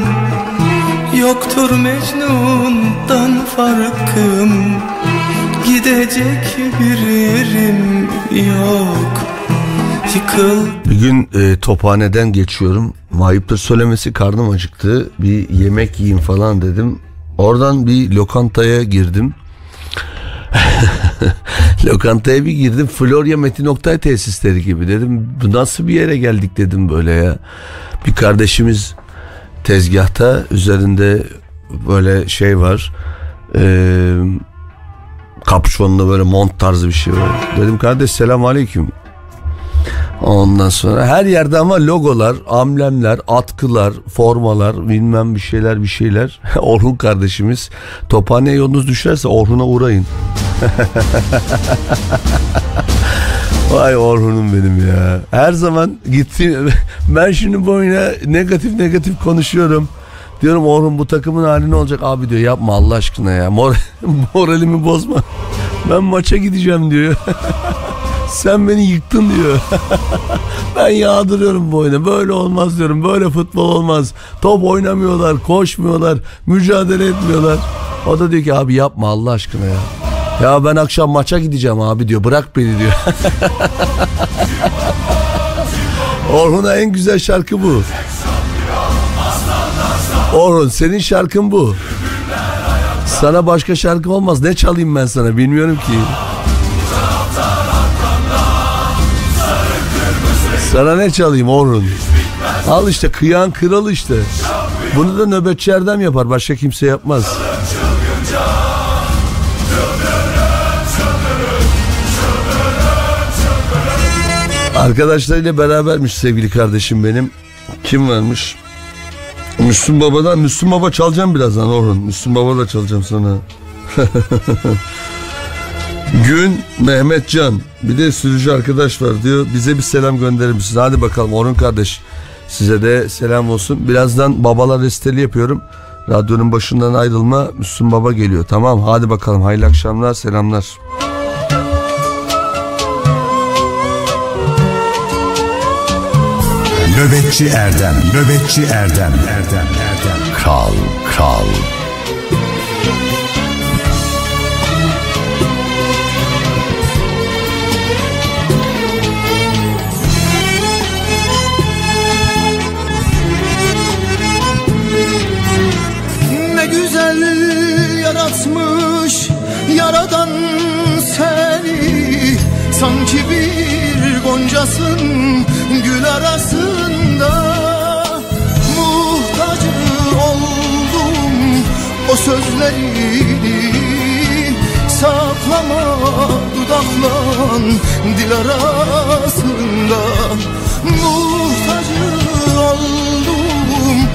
Speaker 19: Yoktur Mecnun'dan farkım Gidecek bir yerim yok Yıkıldı
Speaker 1: Bir gün e, tophaneden geçiyorum. Ayıptır söylemesi karnım acıktı. Bir yemek yiyeyim falan dedim. Oradan bir lokantaya girdim. Lokantaya bir girdim. Florya Metin Oktay tesisleri gibi dedim. Bu nasıl bir yere geldik dedim böyle ya. Bir kardeşimiz tezgahta üzerinde böyle şey var. Ee, kapşonlu böyle mont tarzı bir şey var. Dedim kardeş selam aleyküm. Ondan sonra her yerde ama logolar, amblemler, atkılar, formalar, bilmem bir şeyler bir şeyler. Orhun kardeşimiz Tophane'ye yolunuz düşerse Orhun'a uğrayın. Vay Orhun'um benim ya. Her zaman gitsin. Ben şimdi boyuna negatif negatif konuşuyorum. Diyorum Orhun bu takımın hali ne olacak? Abi diyor yapma Allah aşkına ya. Mor moralimi bozma. Ben maça gideceğim diyor. Sen beni yıktın diyor. ben yağdırıyorum bu oyuna. Böyle olmaz diyorum. Böyle futbol olmaz. Top oynamıyorlar, koşmuyorlar, mücadele etmiyorlar. O da diyor ki abi yapma Allah aşkına ya. Ya ben akşam maça gideceğim abi diyor. Bırak beni diyor. Orhun'a en güzel şarkı bu. Orhun senin şarkın bu. Sana başka şarkı olmaz. Ne çalayım ben sana bilmiyorum ki. Sana ne çalayım Orhun? Al işte kıyan kral işte. Bunu da nöbetçi Erdem yapar. Başka kimse yapmaz. Arkadaşlarıyla berabermiş sevgili kardeşim benim. Kim varmış? Müslüm Baba'dan. Müslüm Baba çalacağım birazdan Orhun. Müslüm Baba da çalacağım sana. Gün Mehmetcan bir de sürücü arkadaş var diyor bize bir selam gönderir misiniz? Hadi bakalım Orhun kardeş size de selam olsun. Birazdan babalar listeli yapıyorum. Radyonun başından ayrılma Müslüm Baba geliyor. Tamam hadi bakalım hayırlı akşamlar selamlar.
Speaker 2: Nöbetçi Erdem, Nöbetçi Erdem, Erdem, Erdem.
Speaker 20: Kral, kral.
Speaker 13: Sanki bir goncasın gül arasında. Muhtacı oldum o sözlerini Saklama dudaklan dil arasında. Muhtacı oldum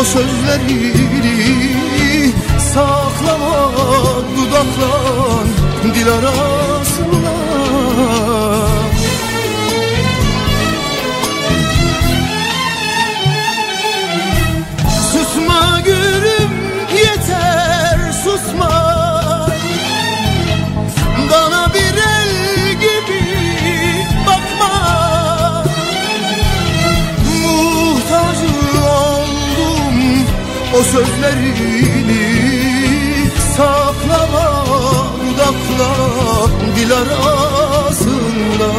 Speaker 13: o sözlerini Saklama dudaklan dil arasında o sözlerini Saklama dudakla dil arasında.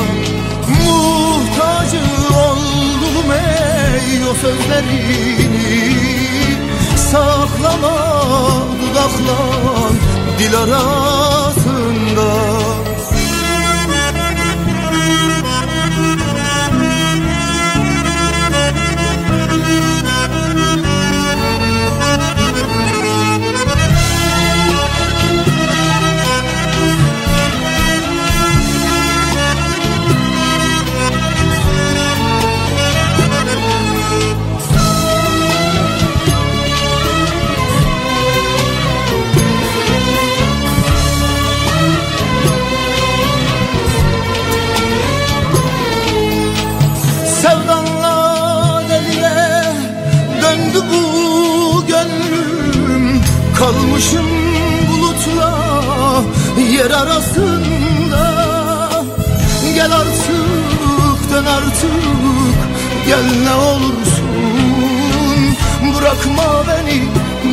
Speaker 13: Muhtacı oldum ey o sözlerini Saklama dudakla dil arasında Kalmışım bulutla yer arasında. Gel artık dön artık gel ne olursun. Bırakma beni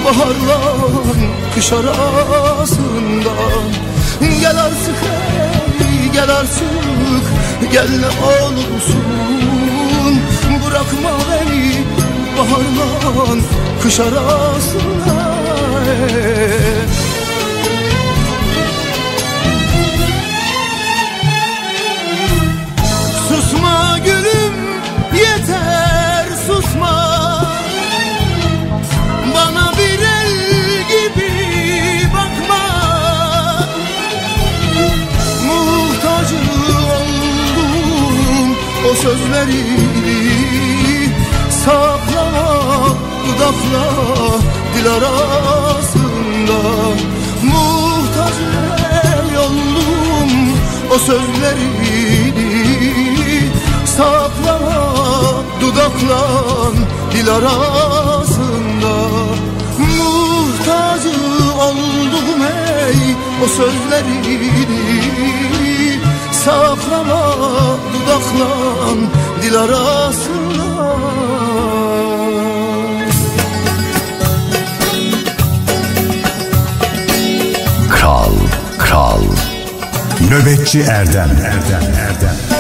Speaker 13: baharla kış arasında. Gel artık hey gel artık gel ne olursun. Bırakma beni baharla kış arasında Susma gülüm yeter susma. Bana bir el gibi bakma. Muhtacı oldum o sözlerini Saklama dudakla dil arasında Muhtacı ey oldum o sözlerini Saklama dudakla dil arasında Muhtacı oldum ey o sözlerini Saklama dudakla dil arasında
Speaker 2: Kral, kral. Nöbetçi Erdem, Erdem, Erdem.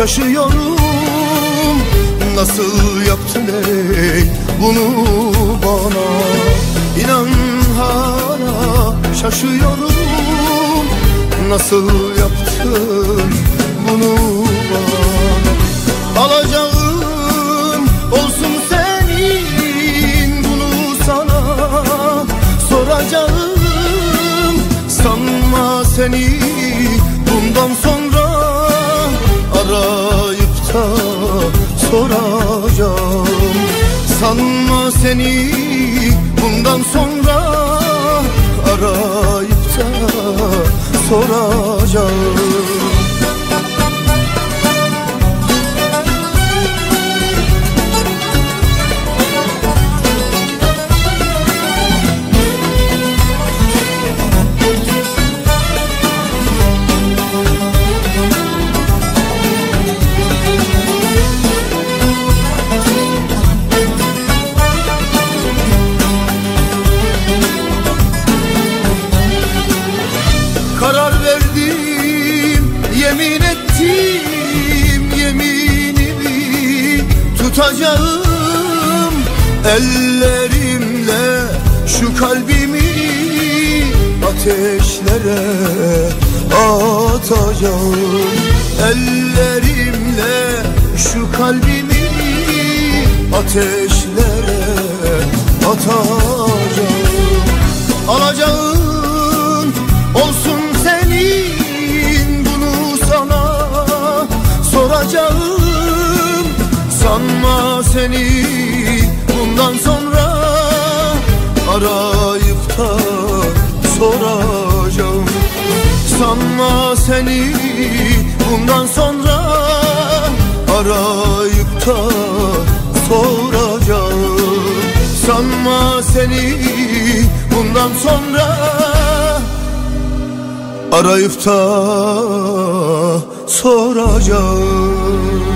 Speaker 13: Şaşıyorum. Nasıl yaptın ey bunu bana? İnan hala şaşıyorum. Nasıl yaptın bunu bana? Alacağın olsun senin Bunu sana. Soracağım Sanma seni bundan sonra Arayıp da soracağım. Sanma seni bundan sonra Arayıp da soracağım tutacağım. Ellerimle şu kalbimi ateşlere atacağım. Ellerimle şu kalbimi ateşlere atacağım. Alacağın olsun senin bunu sana soracağım Sanma seni. Bundan sonra arayıp da soracağım. Sanma seni. Bundan sonra arayıp da soracağım. Sanma seni. Bundan sonra Arayıp da soracağım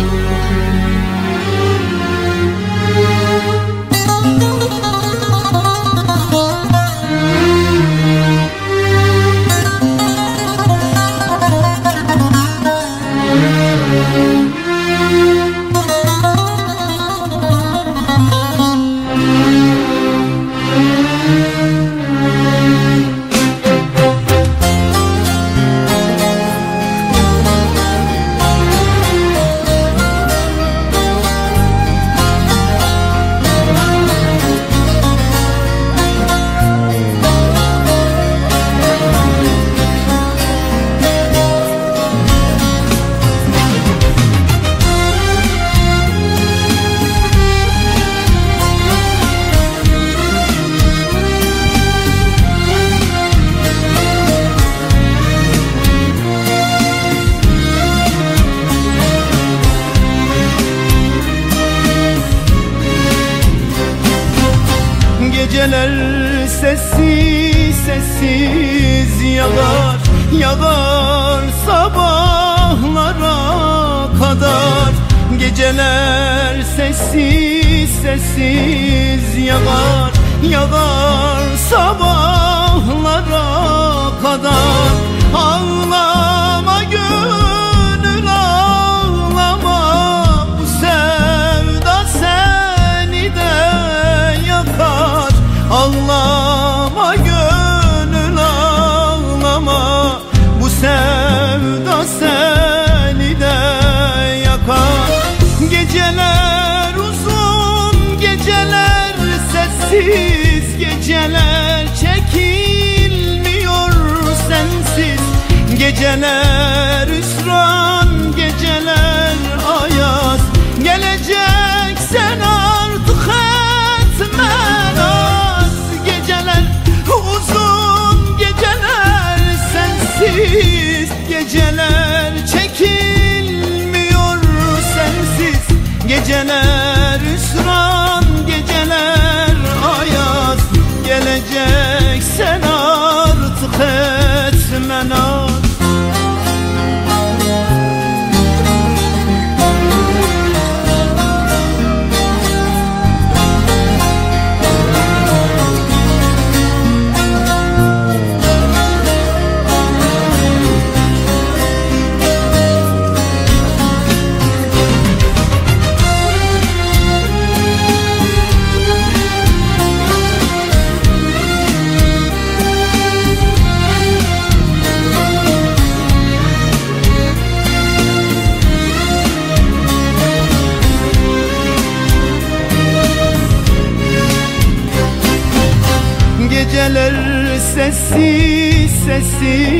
Speaker 21: sessiz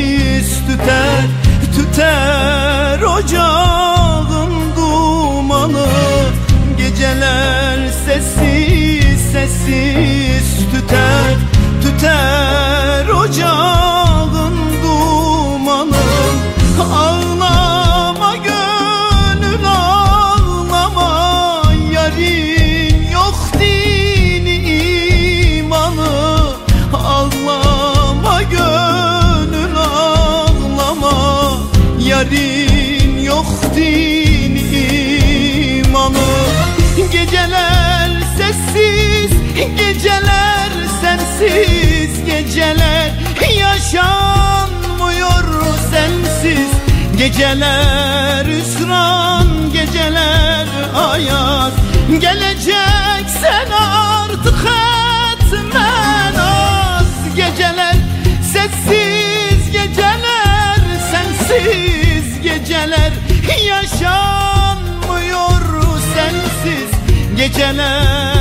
Speaker 21: Geceler üsran Geceler ayaz Gelecek sen artık
Speaker 13: etmen az Geceler. Sessiz Geceler sensiz Geceler. Yaşanmıyor sensiz Geceler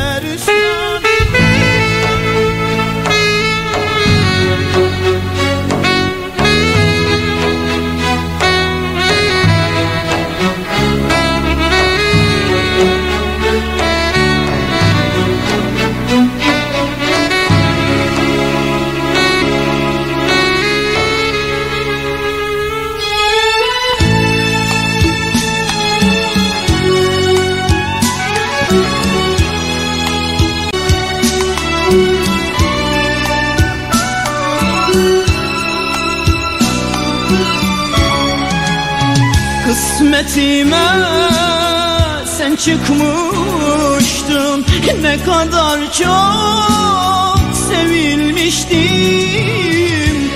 Speaker 13: sen çıkmıştın Ne kadar çok sevilmiştim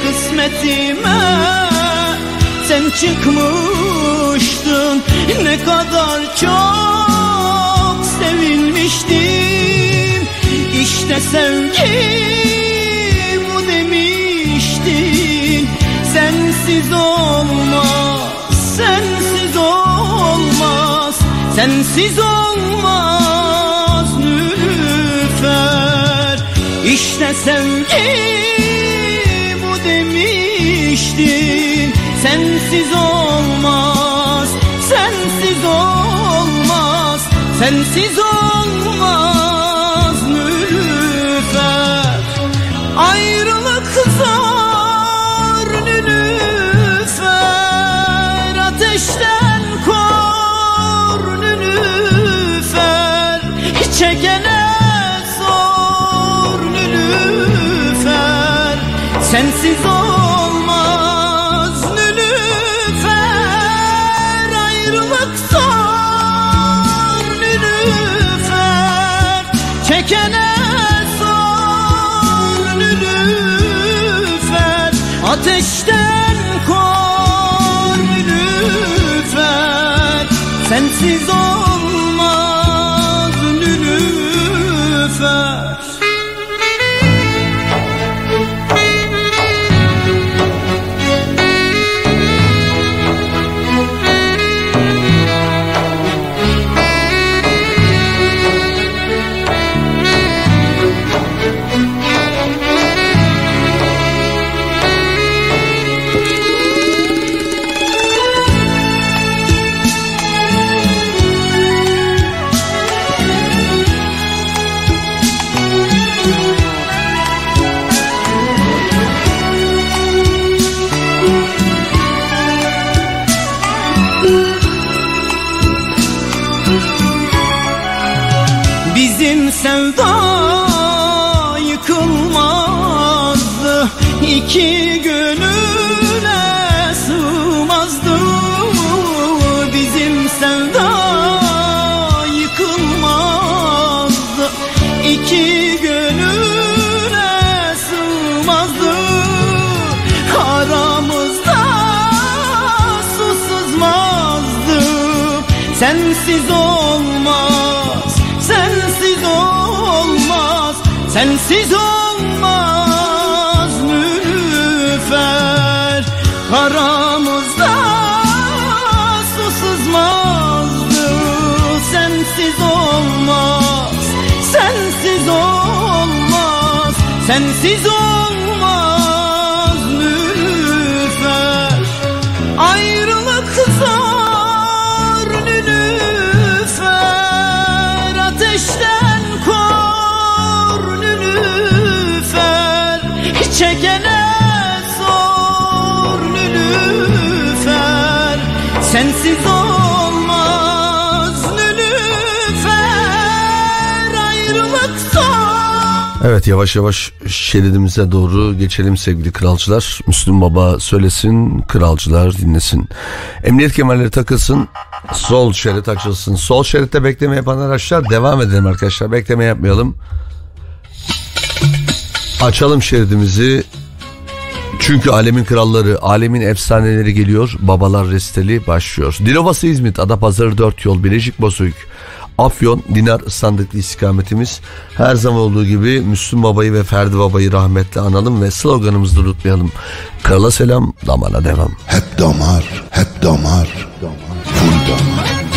Speaker 13: Kısmetime. Sen çıkmıştın. Ne kadar çok sevilmiştim. İşte sevgi bu demiştin. Sensiz olmaz, Sensiz olmaz Nülüfer. İşte sevgi bu demiştin. Sensiz olmaz, sensiz olmaz Sensiz olmaz
Speaker 1: yavaş yavaş şeridimize doğru geçelim sevgili kralcılar. Müslüm Baba söylesin, kralcılar dinlesin. Emniyet kemerleri takılsın, sol şerit açılsın. Sol şeritte bekleme yapan araçlar devam edelim arkadaşlar. Bekleme yapmayalım. Açalım şeridimizi. Çünkü alemin kralları, alemin efsaneleri geliyor. Babalar resteli başlıyor. Dilovası İzmit, Adapazarı 4 yol, Bilecik Bozüyük, Afyon, Dinar sandıklı istikametimiz. Her zaman olduğu gibi Müslüm Baba'yı ve Ferdi Baba'yı rahmetle analım ve sloganımızı da unutmayalım. Krala selam, damara devam.
Speaker 22: Hep damar, hep damar, full damar.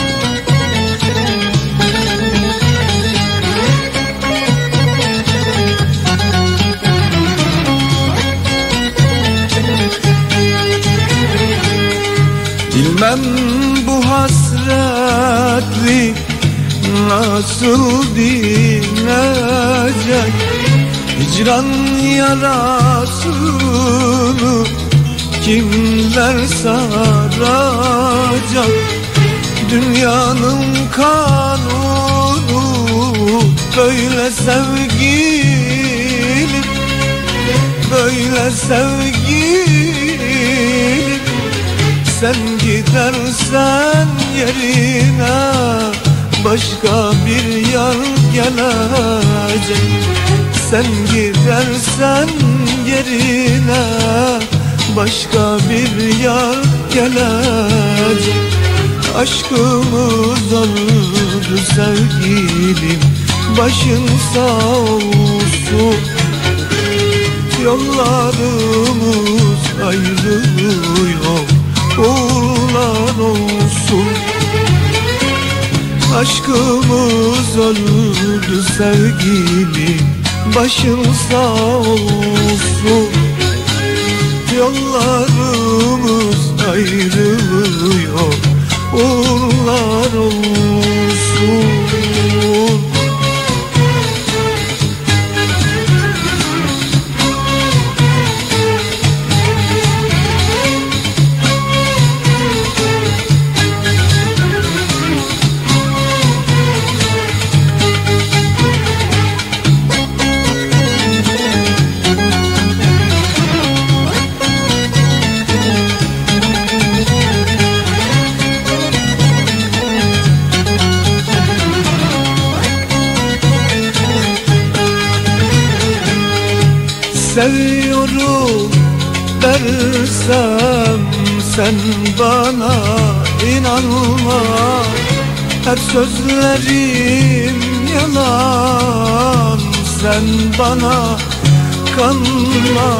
Speaker 3: Bilmem bu hasretli nasıl dinecek Hicran yarasını kimler saracak? Dünyanın kanunu böyle sevgilim Böyle sevgilim sen gidersen yerine başka bir yar gelecek. Sen gidersen yerine başka bir yar gelecek. Aşkımız öldü sevgilim başın sağ olsun. Yollarımız ayrılıyor öldü sevgilim Başın sağ olsun. Yollarımız ayrılıyor Uğurlar olsun bana inanma. Hep sözlerim yalan. Sen bana kanma.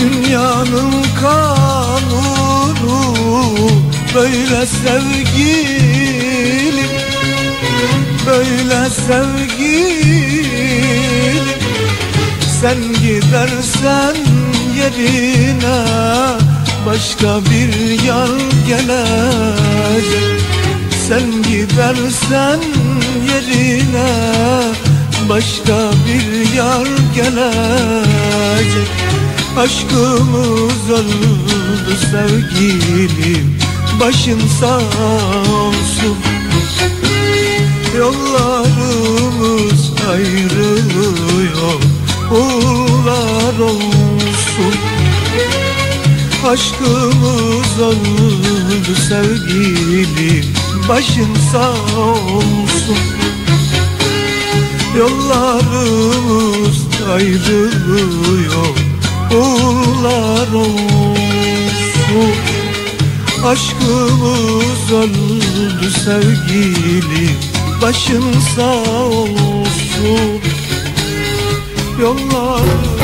Speaker 3: Dünyanın kanunu böyle sevgilim Böyle sevgilim sen gidersen yerine başka bir yar gelecek. Sen gidersen yerine başka bir yar gelecek. Aşkımız öldü sevgilim başın sağ olsun. Yollarımız ayrılıyor uğurlar olsun Aşkımız öldü sevgilim başın sağ olsun. Yollarımız ayrılıyor uğurlar olsun. Aşkımız öldü sevgilim başın sağ olsun. Yollar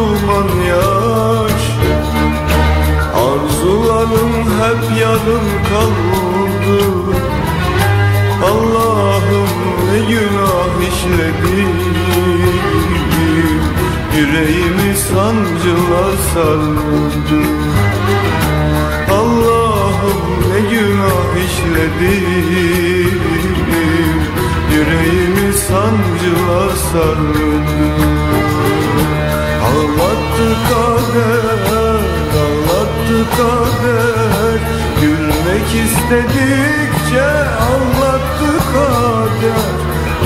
Speaker 15: Duman yaş.
Speaker 3: Yarım kaldı. Allah'ım ne günah işledim. Yüreğimi sancılar sardı. Allah'ım ne günah işledim. Yüreğimi sancılar sardı kader, ağlattı kader. Gülmek istedikçe ağlattı kader.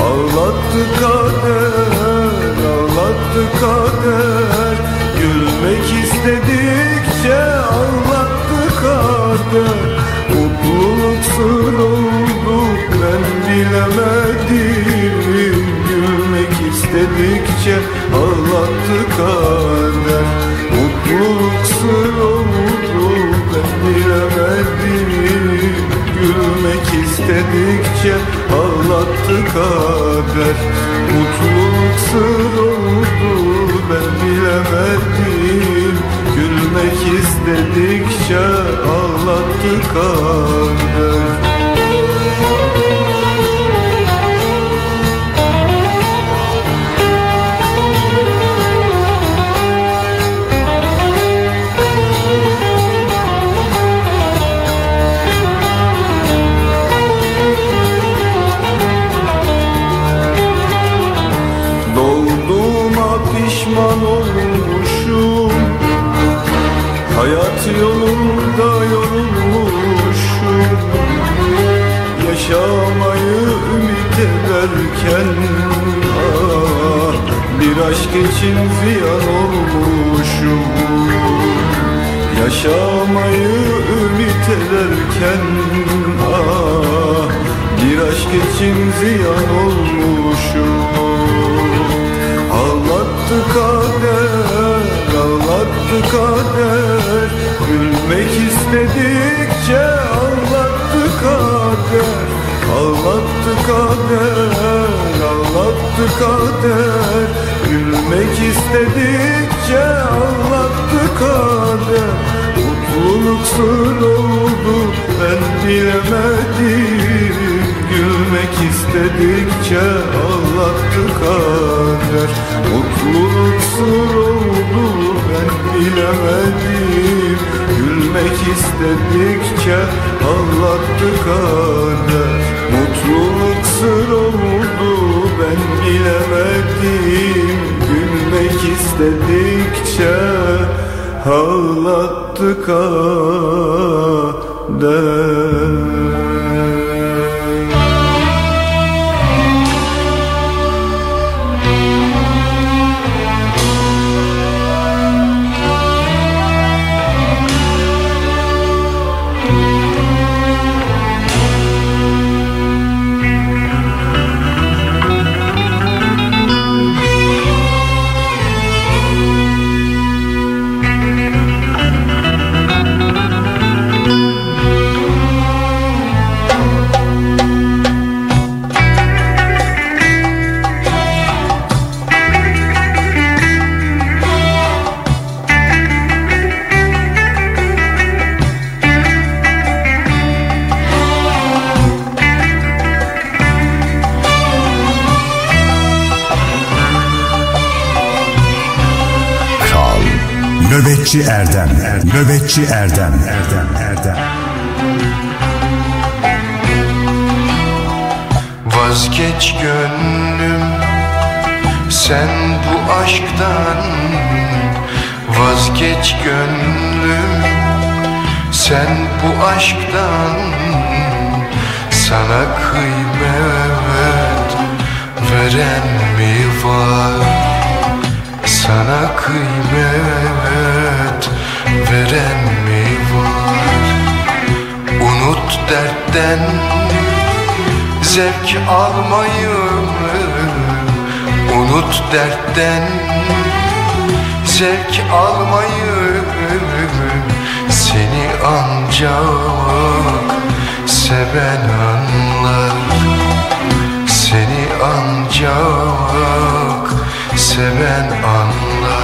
Speaker 3: Ağlattı kader, ağlattı kader. Gülmek istedikçe ağlattı kader. Mutluluk sır oldu ben bilemedim. Gülmek istedikçe ağlattı kader İstedikçe ağlattı kader. Mutluluk sır oldu ben bilemedim. Gülmek istedikçe ağlattı kader aşk için ziyan olmuşum. Yaşamayı ümit ederken ah, Bir aşk için ziyan olmuşum. Ağlattı kader, ağlattı kader. Gülmek istedikçe ağlattı kader. Ağlattı kader, ağlattı kader Gülmek istedikçe ağlattı kader Mutluluk sır oldu ben bilemedim. Gülmek istedikçe ağlattı kader Mutluluk sır oldu ben bilemedim. Gülmek istedikçe ağlattı kader Mutluluk sır oldu ben bilemedim Gülmek istedikçe ağlattı kader
Speaker 2: Nöbetçi Erdem. Nöbetçi Erdem. Erdem Erdem.
Speaker 4: Vazgeç gönlüm sen bu aşktan. Vazgeç gönlüm sen bu aşktan. Sana kıymet veren mi var Sana kıymet veren mi var? Unut dertten zevk almayı Unut dertten zevk almayı Seni ancak seven anlar. Seni ancak seven anlar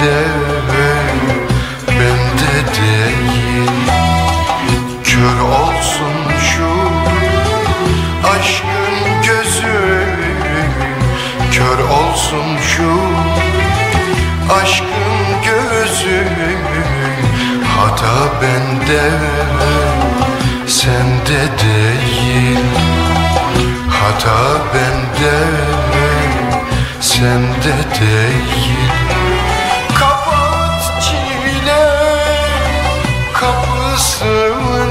Speaker 4: Sende bende değil. Kör olsun şu aşkın gözü. Kör olsun şu aşkın gözü. Hata bende sende değil. Hata bende sende değil kapısını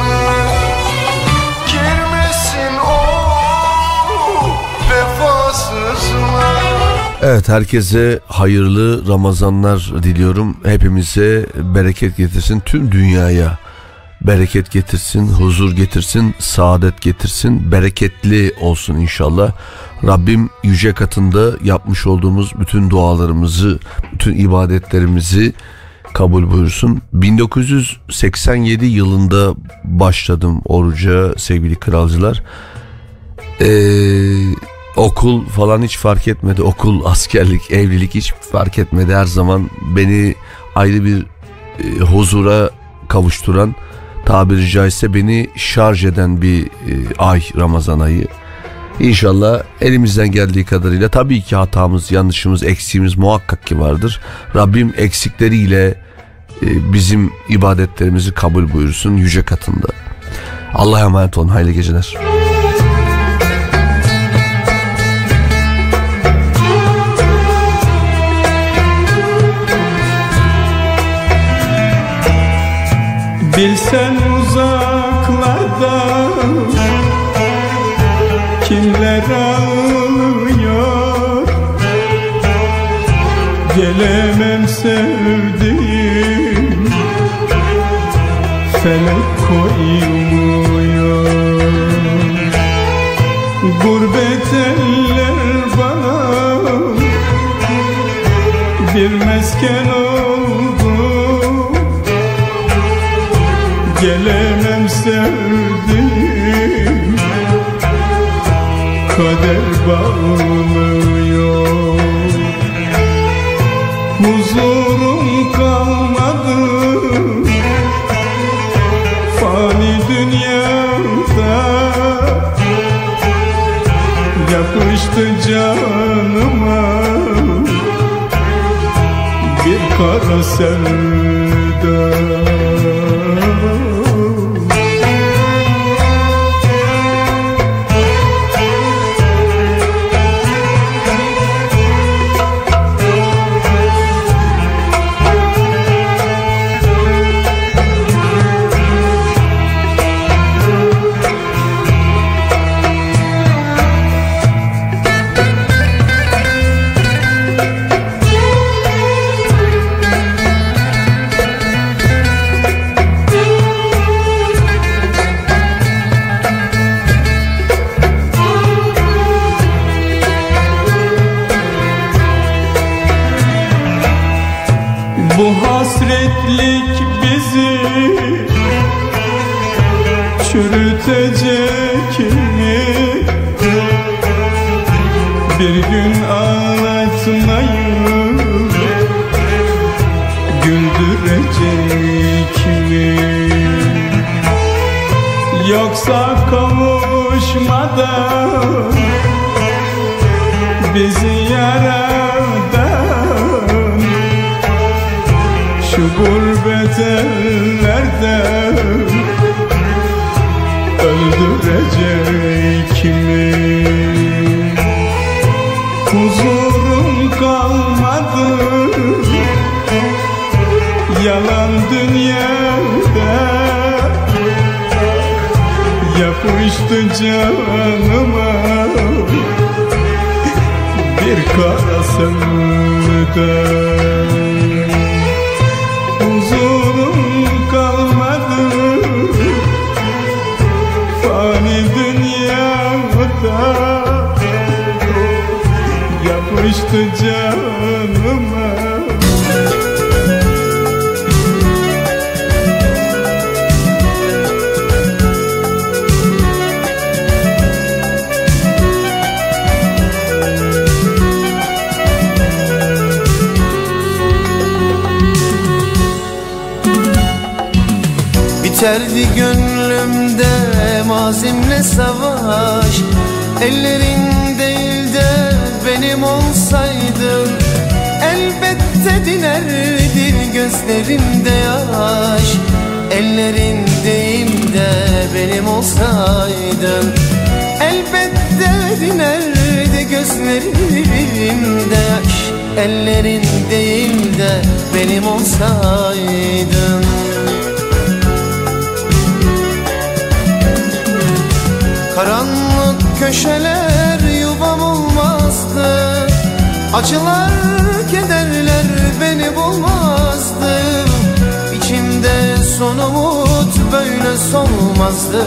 Speaker 4: Girmesin o vefasızlar
Speaker 1: Evet herkese hayırlı Ramazanlar diliyorum. Hepimize bereket getirsin. Tüm dünyaya bereket getirsin, huzur getirsin, saadet getirsin. Bereketli olsun inşallah. Rabbim yüce katında yapmış olduğumuz bütün dualarımızı, bütün ibadetlerimizi kabul buyursun. 1987 yılında başladım oruca sevgili kralcılar. Ee, okul falan hiç fark etmedi. Okul, askerlik, evlilik hiç fark etmedi. Her zaman beni ayrı bir e, huzura kavuşturan tabiri caizse beni şarj eden bir e, ay Ramazan ayı. İnşallah elimizden geldiği kadarıyla tabii ki hatamız, yanlışımız, eksiğimiz muhakkak ki vardır. Rabbim eksikleriyle bizim ibadetlerimizi kabul buyursun yüce katında. Allah'a emanet olun. Hayırlı geceler.
Speaker 15: Bilsen uzaklarda kimler ağlıyor Gelemem sevdiğim felek koymuyor Gurbet eller bana bir mesken oldu. Gelemem sevdiğim Kader bağlıyor. Huzurum kalmadı Yapıştı canıma? Bir kara sevda
Speaker 13: Ellerin değil de benim olsaydın. Karanlık köşeler yuvam olmazdı. Acılar, kederler beni bulmazdı. İçimde son umut böyle solmazdı.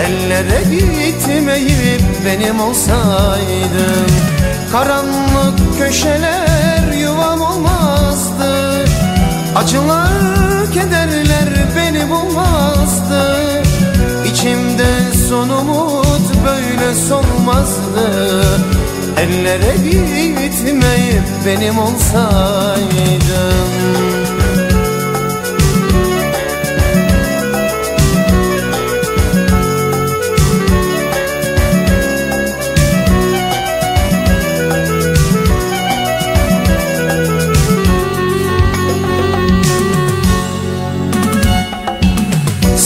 Speaker 13: Ellere gitmeyip benim olsaydın Karanlık köşeler yuvam olmazdı Acılar, kederler beni bulmazdı İçimde son umut böyle solmazdı Ellere gitmeyip benim olsaydın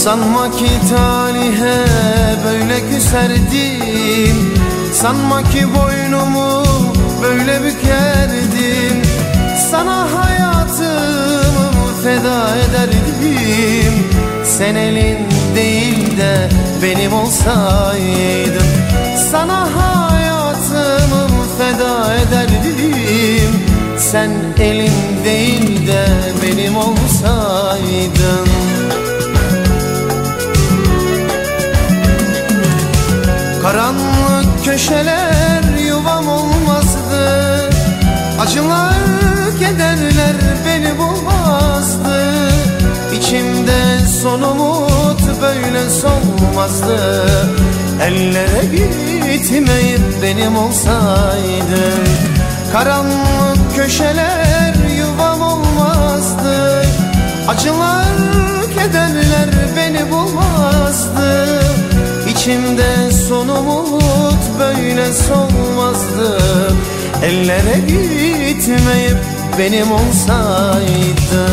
Speaker 13: Sanma ki talihe böyle küserdim Sanma ki boynumu böyle bükerdim. Sana hayatımı feda ederdim. Sen elin değil de benim olsaydın. Sana hayatımı feda ederdim. Sen elin değil de benim olsaydın köşeler yuvam olmazdı. Acılar, kederler beni bulmazdı. İçimde son umut böyle solmazdı. Ellere gitmeyip benim olsaydın Karanlık köşeler yuvam olmazdı. Acılar, kederler beni bulmazdı İçimde son umut böyle solmazdı. Ellere gitmeyip benim olsaydın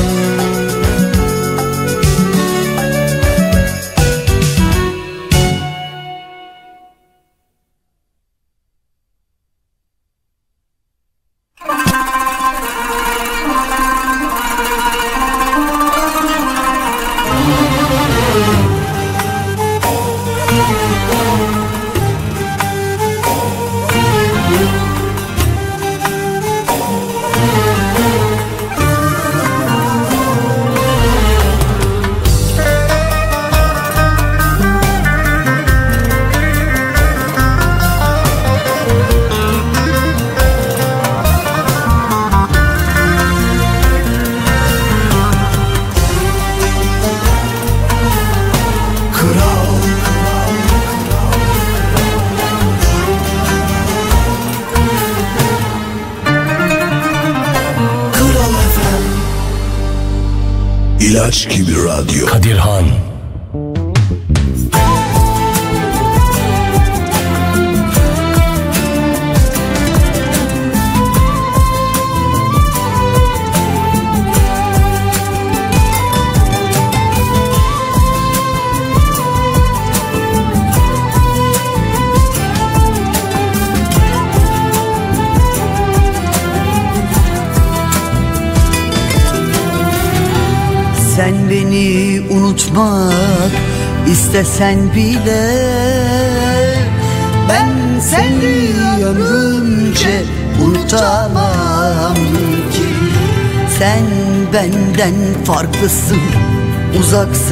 Speaker 23: istesen bile. Ben seni ömrümce unutamam ki. Sen benden farklısın uzaksın